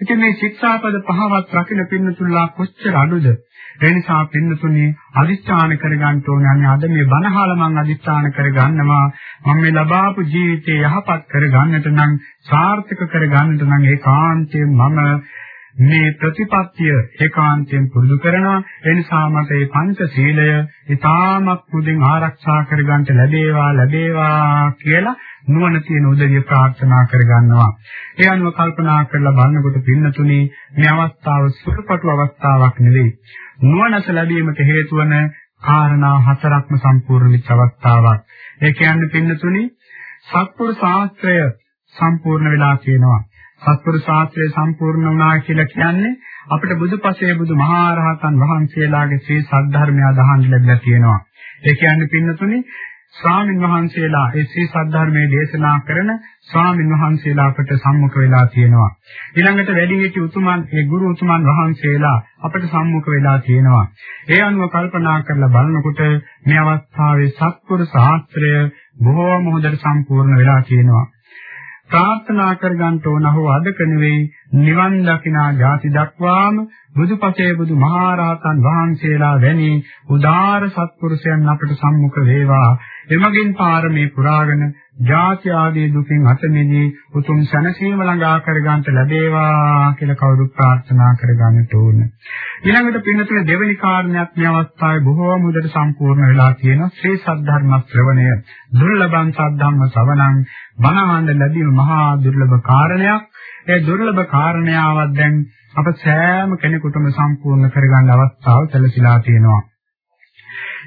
Speaker 2: ඉතින් මේ ශික්ෂාපද පහවත් රකින්න පින්නතුල්ලා කොච්චර අඩුද? ඒ නිසා පින්නතුනේ අදිස්ථාන කරගන්න ඕනේ. අද මේ බණහාල මං අදිස්ථාන කරගන්නවා. මම මේ ලබාපු ජීවිතේ යහපත් කරගන්නට නම් සාර්ථක කරගන්නට නම් ඒකාන්තයෙන් මම මේ ප්‍රතිපත්තිය ඒකාන්තයෙන් පුරුදු කරනවා. ඒ නිසා මට මේ පංචශීලය ඉතාමත් පුදින් ආරක්ෂා කරගන්න ලැබේවා ලැබේවා කියලා නුවණ තියෙන උදවිය ප්‍රාර්ථනා කරගන්නවා. ඒ අනුව කල්පනා කරලා බලනකොට පින්නතුනේ මේ අවස්ථාව සුරපටු අවස්ථාවක් නෙවෙයි. නුවණස ලැබීමට හේතු වන කාරණා හතරක්ම සම්පූර්ණ වෙච්ච අවස්ථාවක්. ඒ කියන්නේ පින්නතුනේ සත්පුරු ශාස්ත්‍රය සම්පූර්ණ වෙලා කියනවා සත්පුරු ශාස්ත්‍රය සම්පූර්ණ වුණා කියලා කියන්නේ අපිට බුදුපසේ බුදු මහා රහතන් වහන්සේලාගේ ශ්‍රී සද්ධර්මය අදහන් ලැබලා තියෙනවා. ඒ කියන්නේ පින්නතුනි ස්වාමින් වහන්සේලා ඒ ශ්‍රී සද්ධර්මයේ දේශනා කරන ස්වාමින් වහන්සේලා අපට සම්මුඛ වෙලා තියෙනවා. ඊළඟට වැඩිහිටි උතුමන් ඒ ගුරු උතුමන් වහන්සේලා අපට සම්මුඛ වෙලා තියෙනවා. ඒ අනුව කල්පනා කරලා බලනකොට මේ අවස්ථාවේ සත්පුරු ශාස්ත්‍රය බොහෝම හොඳට සම්පූර්ණ වෙලා තියෙනවා. ප්‍රාර්ථනා කරගන්න ඕන හෝ අදක නෙවෙයි නිවන් දකිනා ජාති දක්වාම බුදුපසේ බුදු මහරහතන් වහන්සේලා වැනි උදාාර සත්පුරුෂයන් අපට සම්මුඛ වේවා. එමගින් පාරමී පුරාගෙන ජාති ආදී දුකින් අත මිදී උතුම් සැනසීම ළඟා කර ගන්නට ලැබේවා කියලා කවුරුත් ප්‍රාර්ථනා කර ගන්නට ඕන. ඊළඟට පින්නතුනේ දෙවෙනි කාරණයක් මේ අවස්ථාවේ බොහෝම උදට සම්පූර්ණ වෙලා තියෙන ශ්‍රී සද්ධර්ම ශ්‍රවණය දුර්ලභං සද්ධම්ම ශ්‍රවණං බණහඬ ලැබීම මහා දුර්ලභ කාරණයක්. ඒ දුර්ලභ කාරණාවක් දැන් අප සෑම කෙනෙකුටම සම්පූර්ණ කරගන්න අවස්ථාව සැලසීලා තියෙනවා.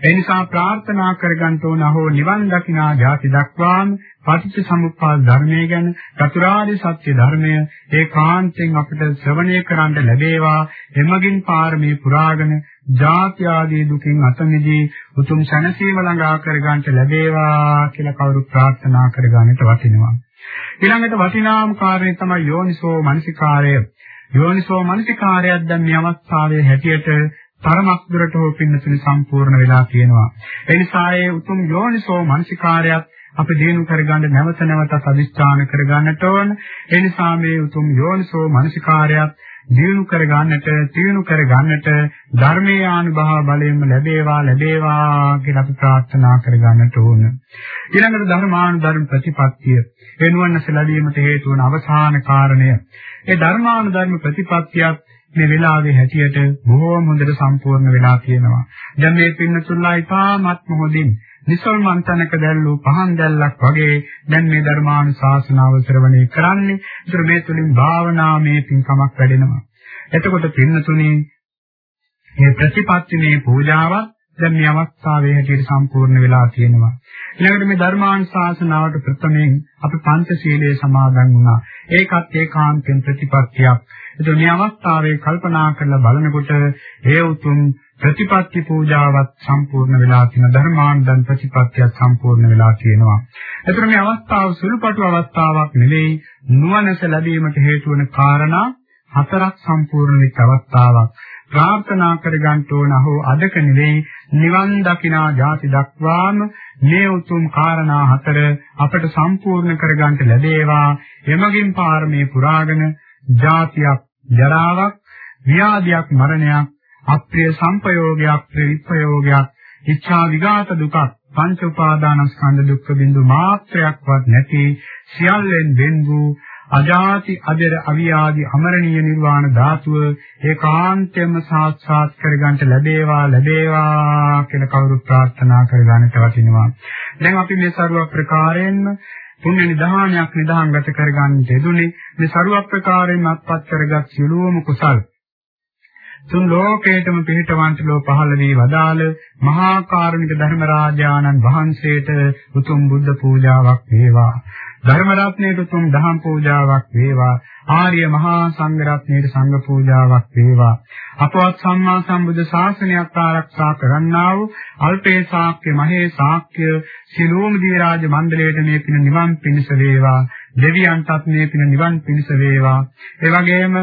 Speaker 2: ඒ නිසා ප්‍රාර්ථනා කරගන්න ඕන හෝ නිවන් දකිනා ජාති දක්වාම පටිච්ච සමුප්පාද ධර්මයේ ගැන චතුරාර්ය සත්‍ය ධර්මය ඒකාන්තයෙන් අපිට ශ්‍රවණය කරන්න ලැබේවා. එමගින් පාරමී පුරාගෙන ජාති ආදී දුකින් අත මිදී උතුම් සැනසීම ළඟා කරගන්නට ලැබේවා කියලා කවුරු ප්‍රාර්ථනා කරගන්නට වටිනවා. ඊළඟට වටිනාම කාර්යය තමයි යෝනිසෝ මනසිකාරය. යෝනිසෝ මනසිකාරයක් දැන් මේ අවස්ථාවේ හැටියට තරමක් දුරට හෝ පින්නතුනි සම්පූර්ණ වෙලා තියෙනවා. ඒ නිසා ඒ උතුම් යෝනිසෝ මනසිකාරයත් අපි දිනු කරගන්න නැවත නැවතත් අදිස්ථාන කරගන්නට ඕන. ඒ නිසා මේ උතුම් යෝනිසෝ මනසිකාරයත් දිනු කරගන්නට, තියුණු කරගන්නට ධර්මයේ ආනුභාව බලයෙන්ම ලැබේවා ලැබේවා කියලා අපි ප්‍රාර්ථනා කරගන්නට ඕන. ඊළඟට ධර්මානුධර්ම ප්‍රතිපත්තිය වෙනුවන්නස ලැබීමට හේතු වන අවසාන කාරණය. ඒ ධර්මානුධර්ම ප්‍රතිපත්තියත් මේ වෙලාවේ හැටියට බොහෝම හොඳට සම්පූර්ණ වෙලා තියෙනවා. දැන් මේ පින්නතුල්ලා ඉතාමත් මොහොදින් නිසල්මන්තනක දැල්ලු පහන් දැල්ලක් වගේ දැන් මේ ධර්මානුශාසනාව ශ්‍රවණය කරන්නේ. ඒතර මේ තුලින් භාවනාමේ පින්කමක් වැඩෙනවා. එතකොට පින්නතුනේ මේ ප්‍රතිපත්තිනේ පූජාවක් දැන් මේ අවස්ථාවේ හැටියට සම්පූර්ණ වෙලා තියෙනවා. ඊළඟට මේ ධර්මානුශාසනාවට ප්‍රථමයෙන් අපි පංචශීලයේ සමාදන් වුණා. ඒකත් ඒකාන්තයෙන් ප්‍රතිපත්තියක්. ඒතර මේ අවස්ථාවේ කල්පනා කරලා බලනකොට ඒ උතුම් ප්‍රතිපත්ති පූජාවත් සම්පූර්ණ වෙලා තියෙන ධර්මානුදන් ප්‍රතිපත්තියත් සම්පූර්ණ වෙලා තියෙනවා. ඒතර මේ අවස්ථාව සුළුපටු අවස්ථාවක් නෙවෙයි නුවණස ලැබීමට හේතු වන කාරණා හතරක් සම්පූර්ණ වෙච්ච අවස්ථාවක්. ප්‍රාර්ථනා කරගන්න ඕන හෝ අදක නෙවෙයි නිවන් දකිනා ජාති දක්වාම මේ උතුම් කාරණා හතර අපට සම්පූර්ණ කරගන්න ලැබේවා. එමගින් පාරමී පුරාගෙන ජාතියක් ජරාවක්, ව්‍යාධියක්, මරණයක්, අප්‍රිය සංපයෝගයක්, ප්‍රවිප්‍රයෝගයක්, ඉච්ඡා විඝාත දුකක්, පංච උපාදානස්කන්ධ දුක්ඛ බිඳු මාත්‍රයක්වත් නැති සියල්ලෙන් වෙන් වූ අජාති අදර අවියාදි අමරණීය නිර්වාණ ධාතුව ඒකාන්තයෙන්ම සාක්ෂාත් කරගන්නට ලැබේවා ලැබේවා කියලා කවුරුත් ප්‍රාර්ථනා කරගන්නට වටිනවා. දැන් අපි මේ සරුව ප්‍රකාරයෙන්ම තුන්වෙනි දහානයක් නිදාංගත කරගන්නට යෙදුනේ මේ සරුව ප්‍රකාරයෙන්ම අත්පත් කරගත් සියලුම කුසල් තුන් ලෝකේටම පිහිටවන්ට ලෝ පහළ වී වදාළ මහා කාරුණික ධර්මරාජානන් වහන්සේට උතුම් බුද්ධ පූජාවක් වේවා. ධර්ම රත්නයට උතුම් දහම් පූජාවක් වේවා. ආර්ය මහා සංඝ රත්නයට සංඝ පූජාවක් වේවා. අපවත් සම්මා සම්බුද්ධ ශාසනයක් ආරක්ෂා කරන්නා වූ අල්පේ ශාක්‍ය මහේ ශාක්‍ය සිලෝම දී රාජ මණ්ඩලයට මේ පින නිවන් පිණිස වේවා. දෙවියන්ටත් මේ පින නිවන් පිණිස වේවා. ඒ වගේම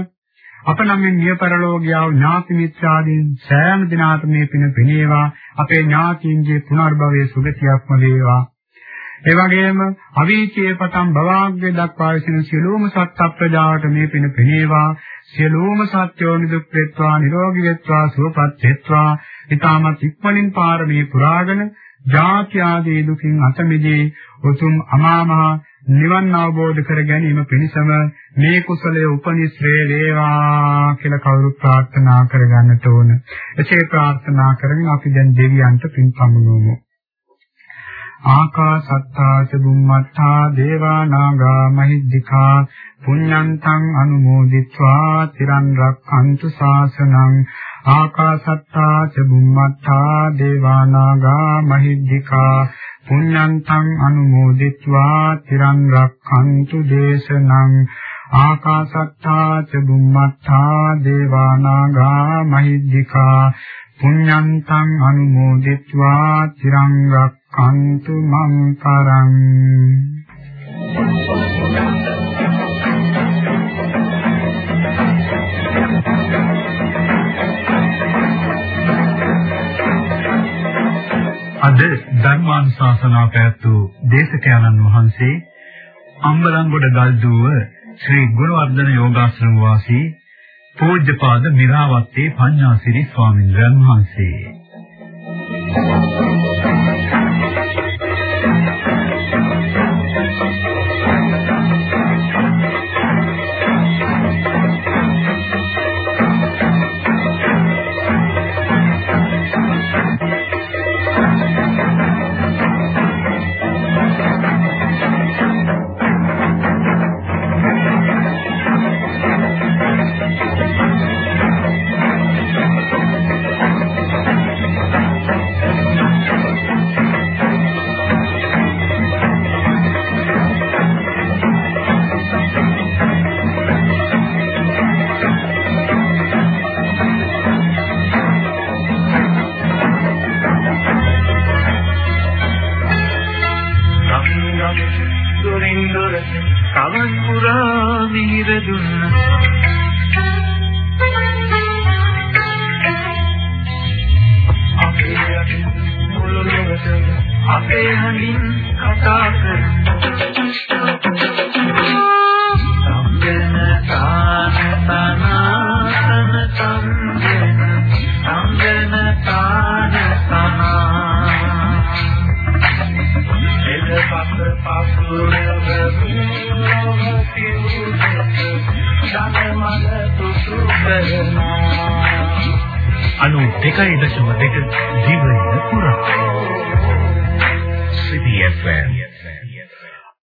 Speaker 2: අප නම් මිය පරලෝකියාව ඥාති මිත්‍රාදීන් සෑම දිනාටම මේ පින පිනේවා. අපේ ඥාතීන්ගේ පුනර්භවයේ සුගතියක්ම වේවා. ඒ වගේම අවීචයේ පටන් භවග්ගේ දක්වා විසින සියලුම සත්ත්ව ප්‍රජාවට මේ පින පිනේවා. සියලුම සත්‍යෝ නිදුක් වෙත්වා නිරෝගී වෙත්වා සුවපත් වෙත්වා. ඊටමත් ඉක්මනින් පාරමී පුරාගෙන ජාති ආදී දුකින් අත මිදී උතුම් අමා මහ නිවන් අවබෝධ කර ගැනීම පිණිසම මේ කුසලයේ උපනිශ්‍රේ වේවා කියලා කවුරුත් ප්‍රාර්ථනා කරගන්නට ඕන. එසේ ප්‍රාර්ථනා කරගෙන අපි දැන් දෙවියන්ට පින් පමුණුවමු. ආකාසත්තා ච බුම්මත්තා දේවා නාග මහිද්దికා පුඤ්ඤන්තං අනුමෝදිත්වා තිරන් රක්ඛන්තු ශාසනං ආකාසත්තා ච බුම්මත්තා දේවා නාග මහිද්దికා පුඤ්ඤන්තං අනුමෝදිත්වා තිරන් රක්ඛන්තු දේශනං ආකාසත්තා ච බුම්මත්තා දේවා නාග මහිද්దికා පුඤ්ඤන්තං අනුමෝදිත්වා තිරං රක්ඛන්තු මං පරං
Speaker 1: අද ධර්මානුශාසනාව පැවැත්වූ දේශකයන්න් වහන්සේ අම්බලන්ගොඩ ගල්දුව ශ්‍රී ගුණවර්ධන යෝගාශ්‍රම වාසී පූජ්‍යපාද මිරාවත්තේ පඤ්ඤාසිරි ස්වාමීන් වහන්සේ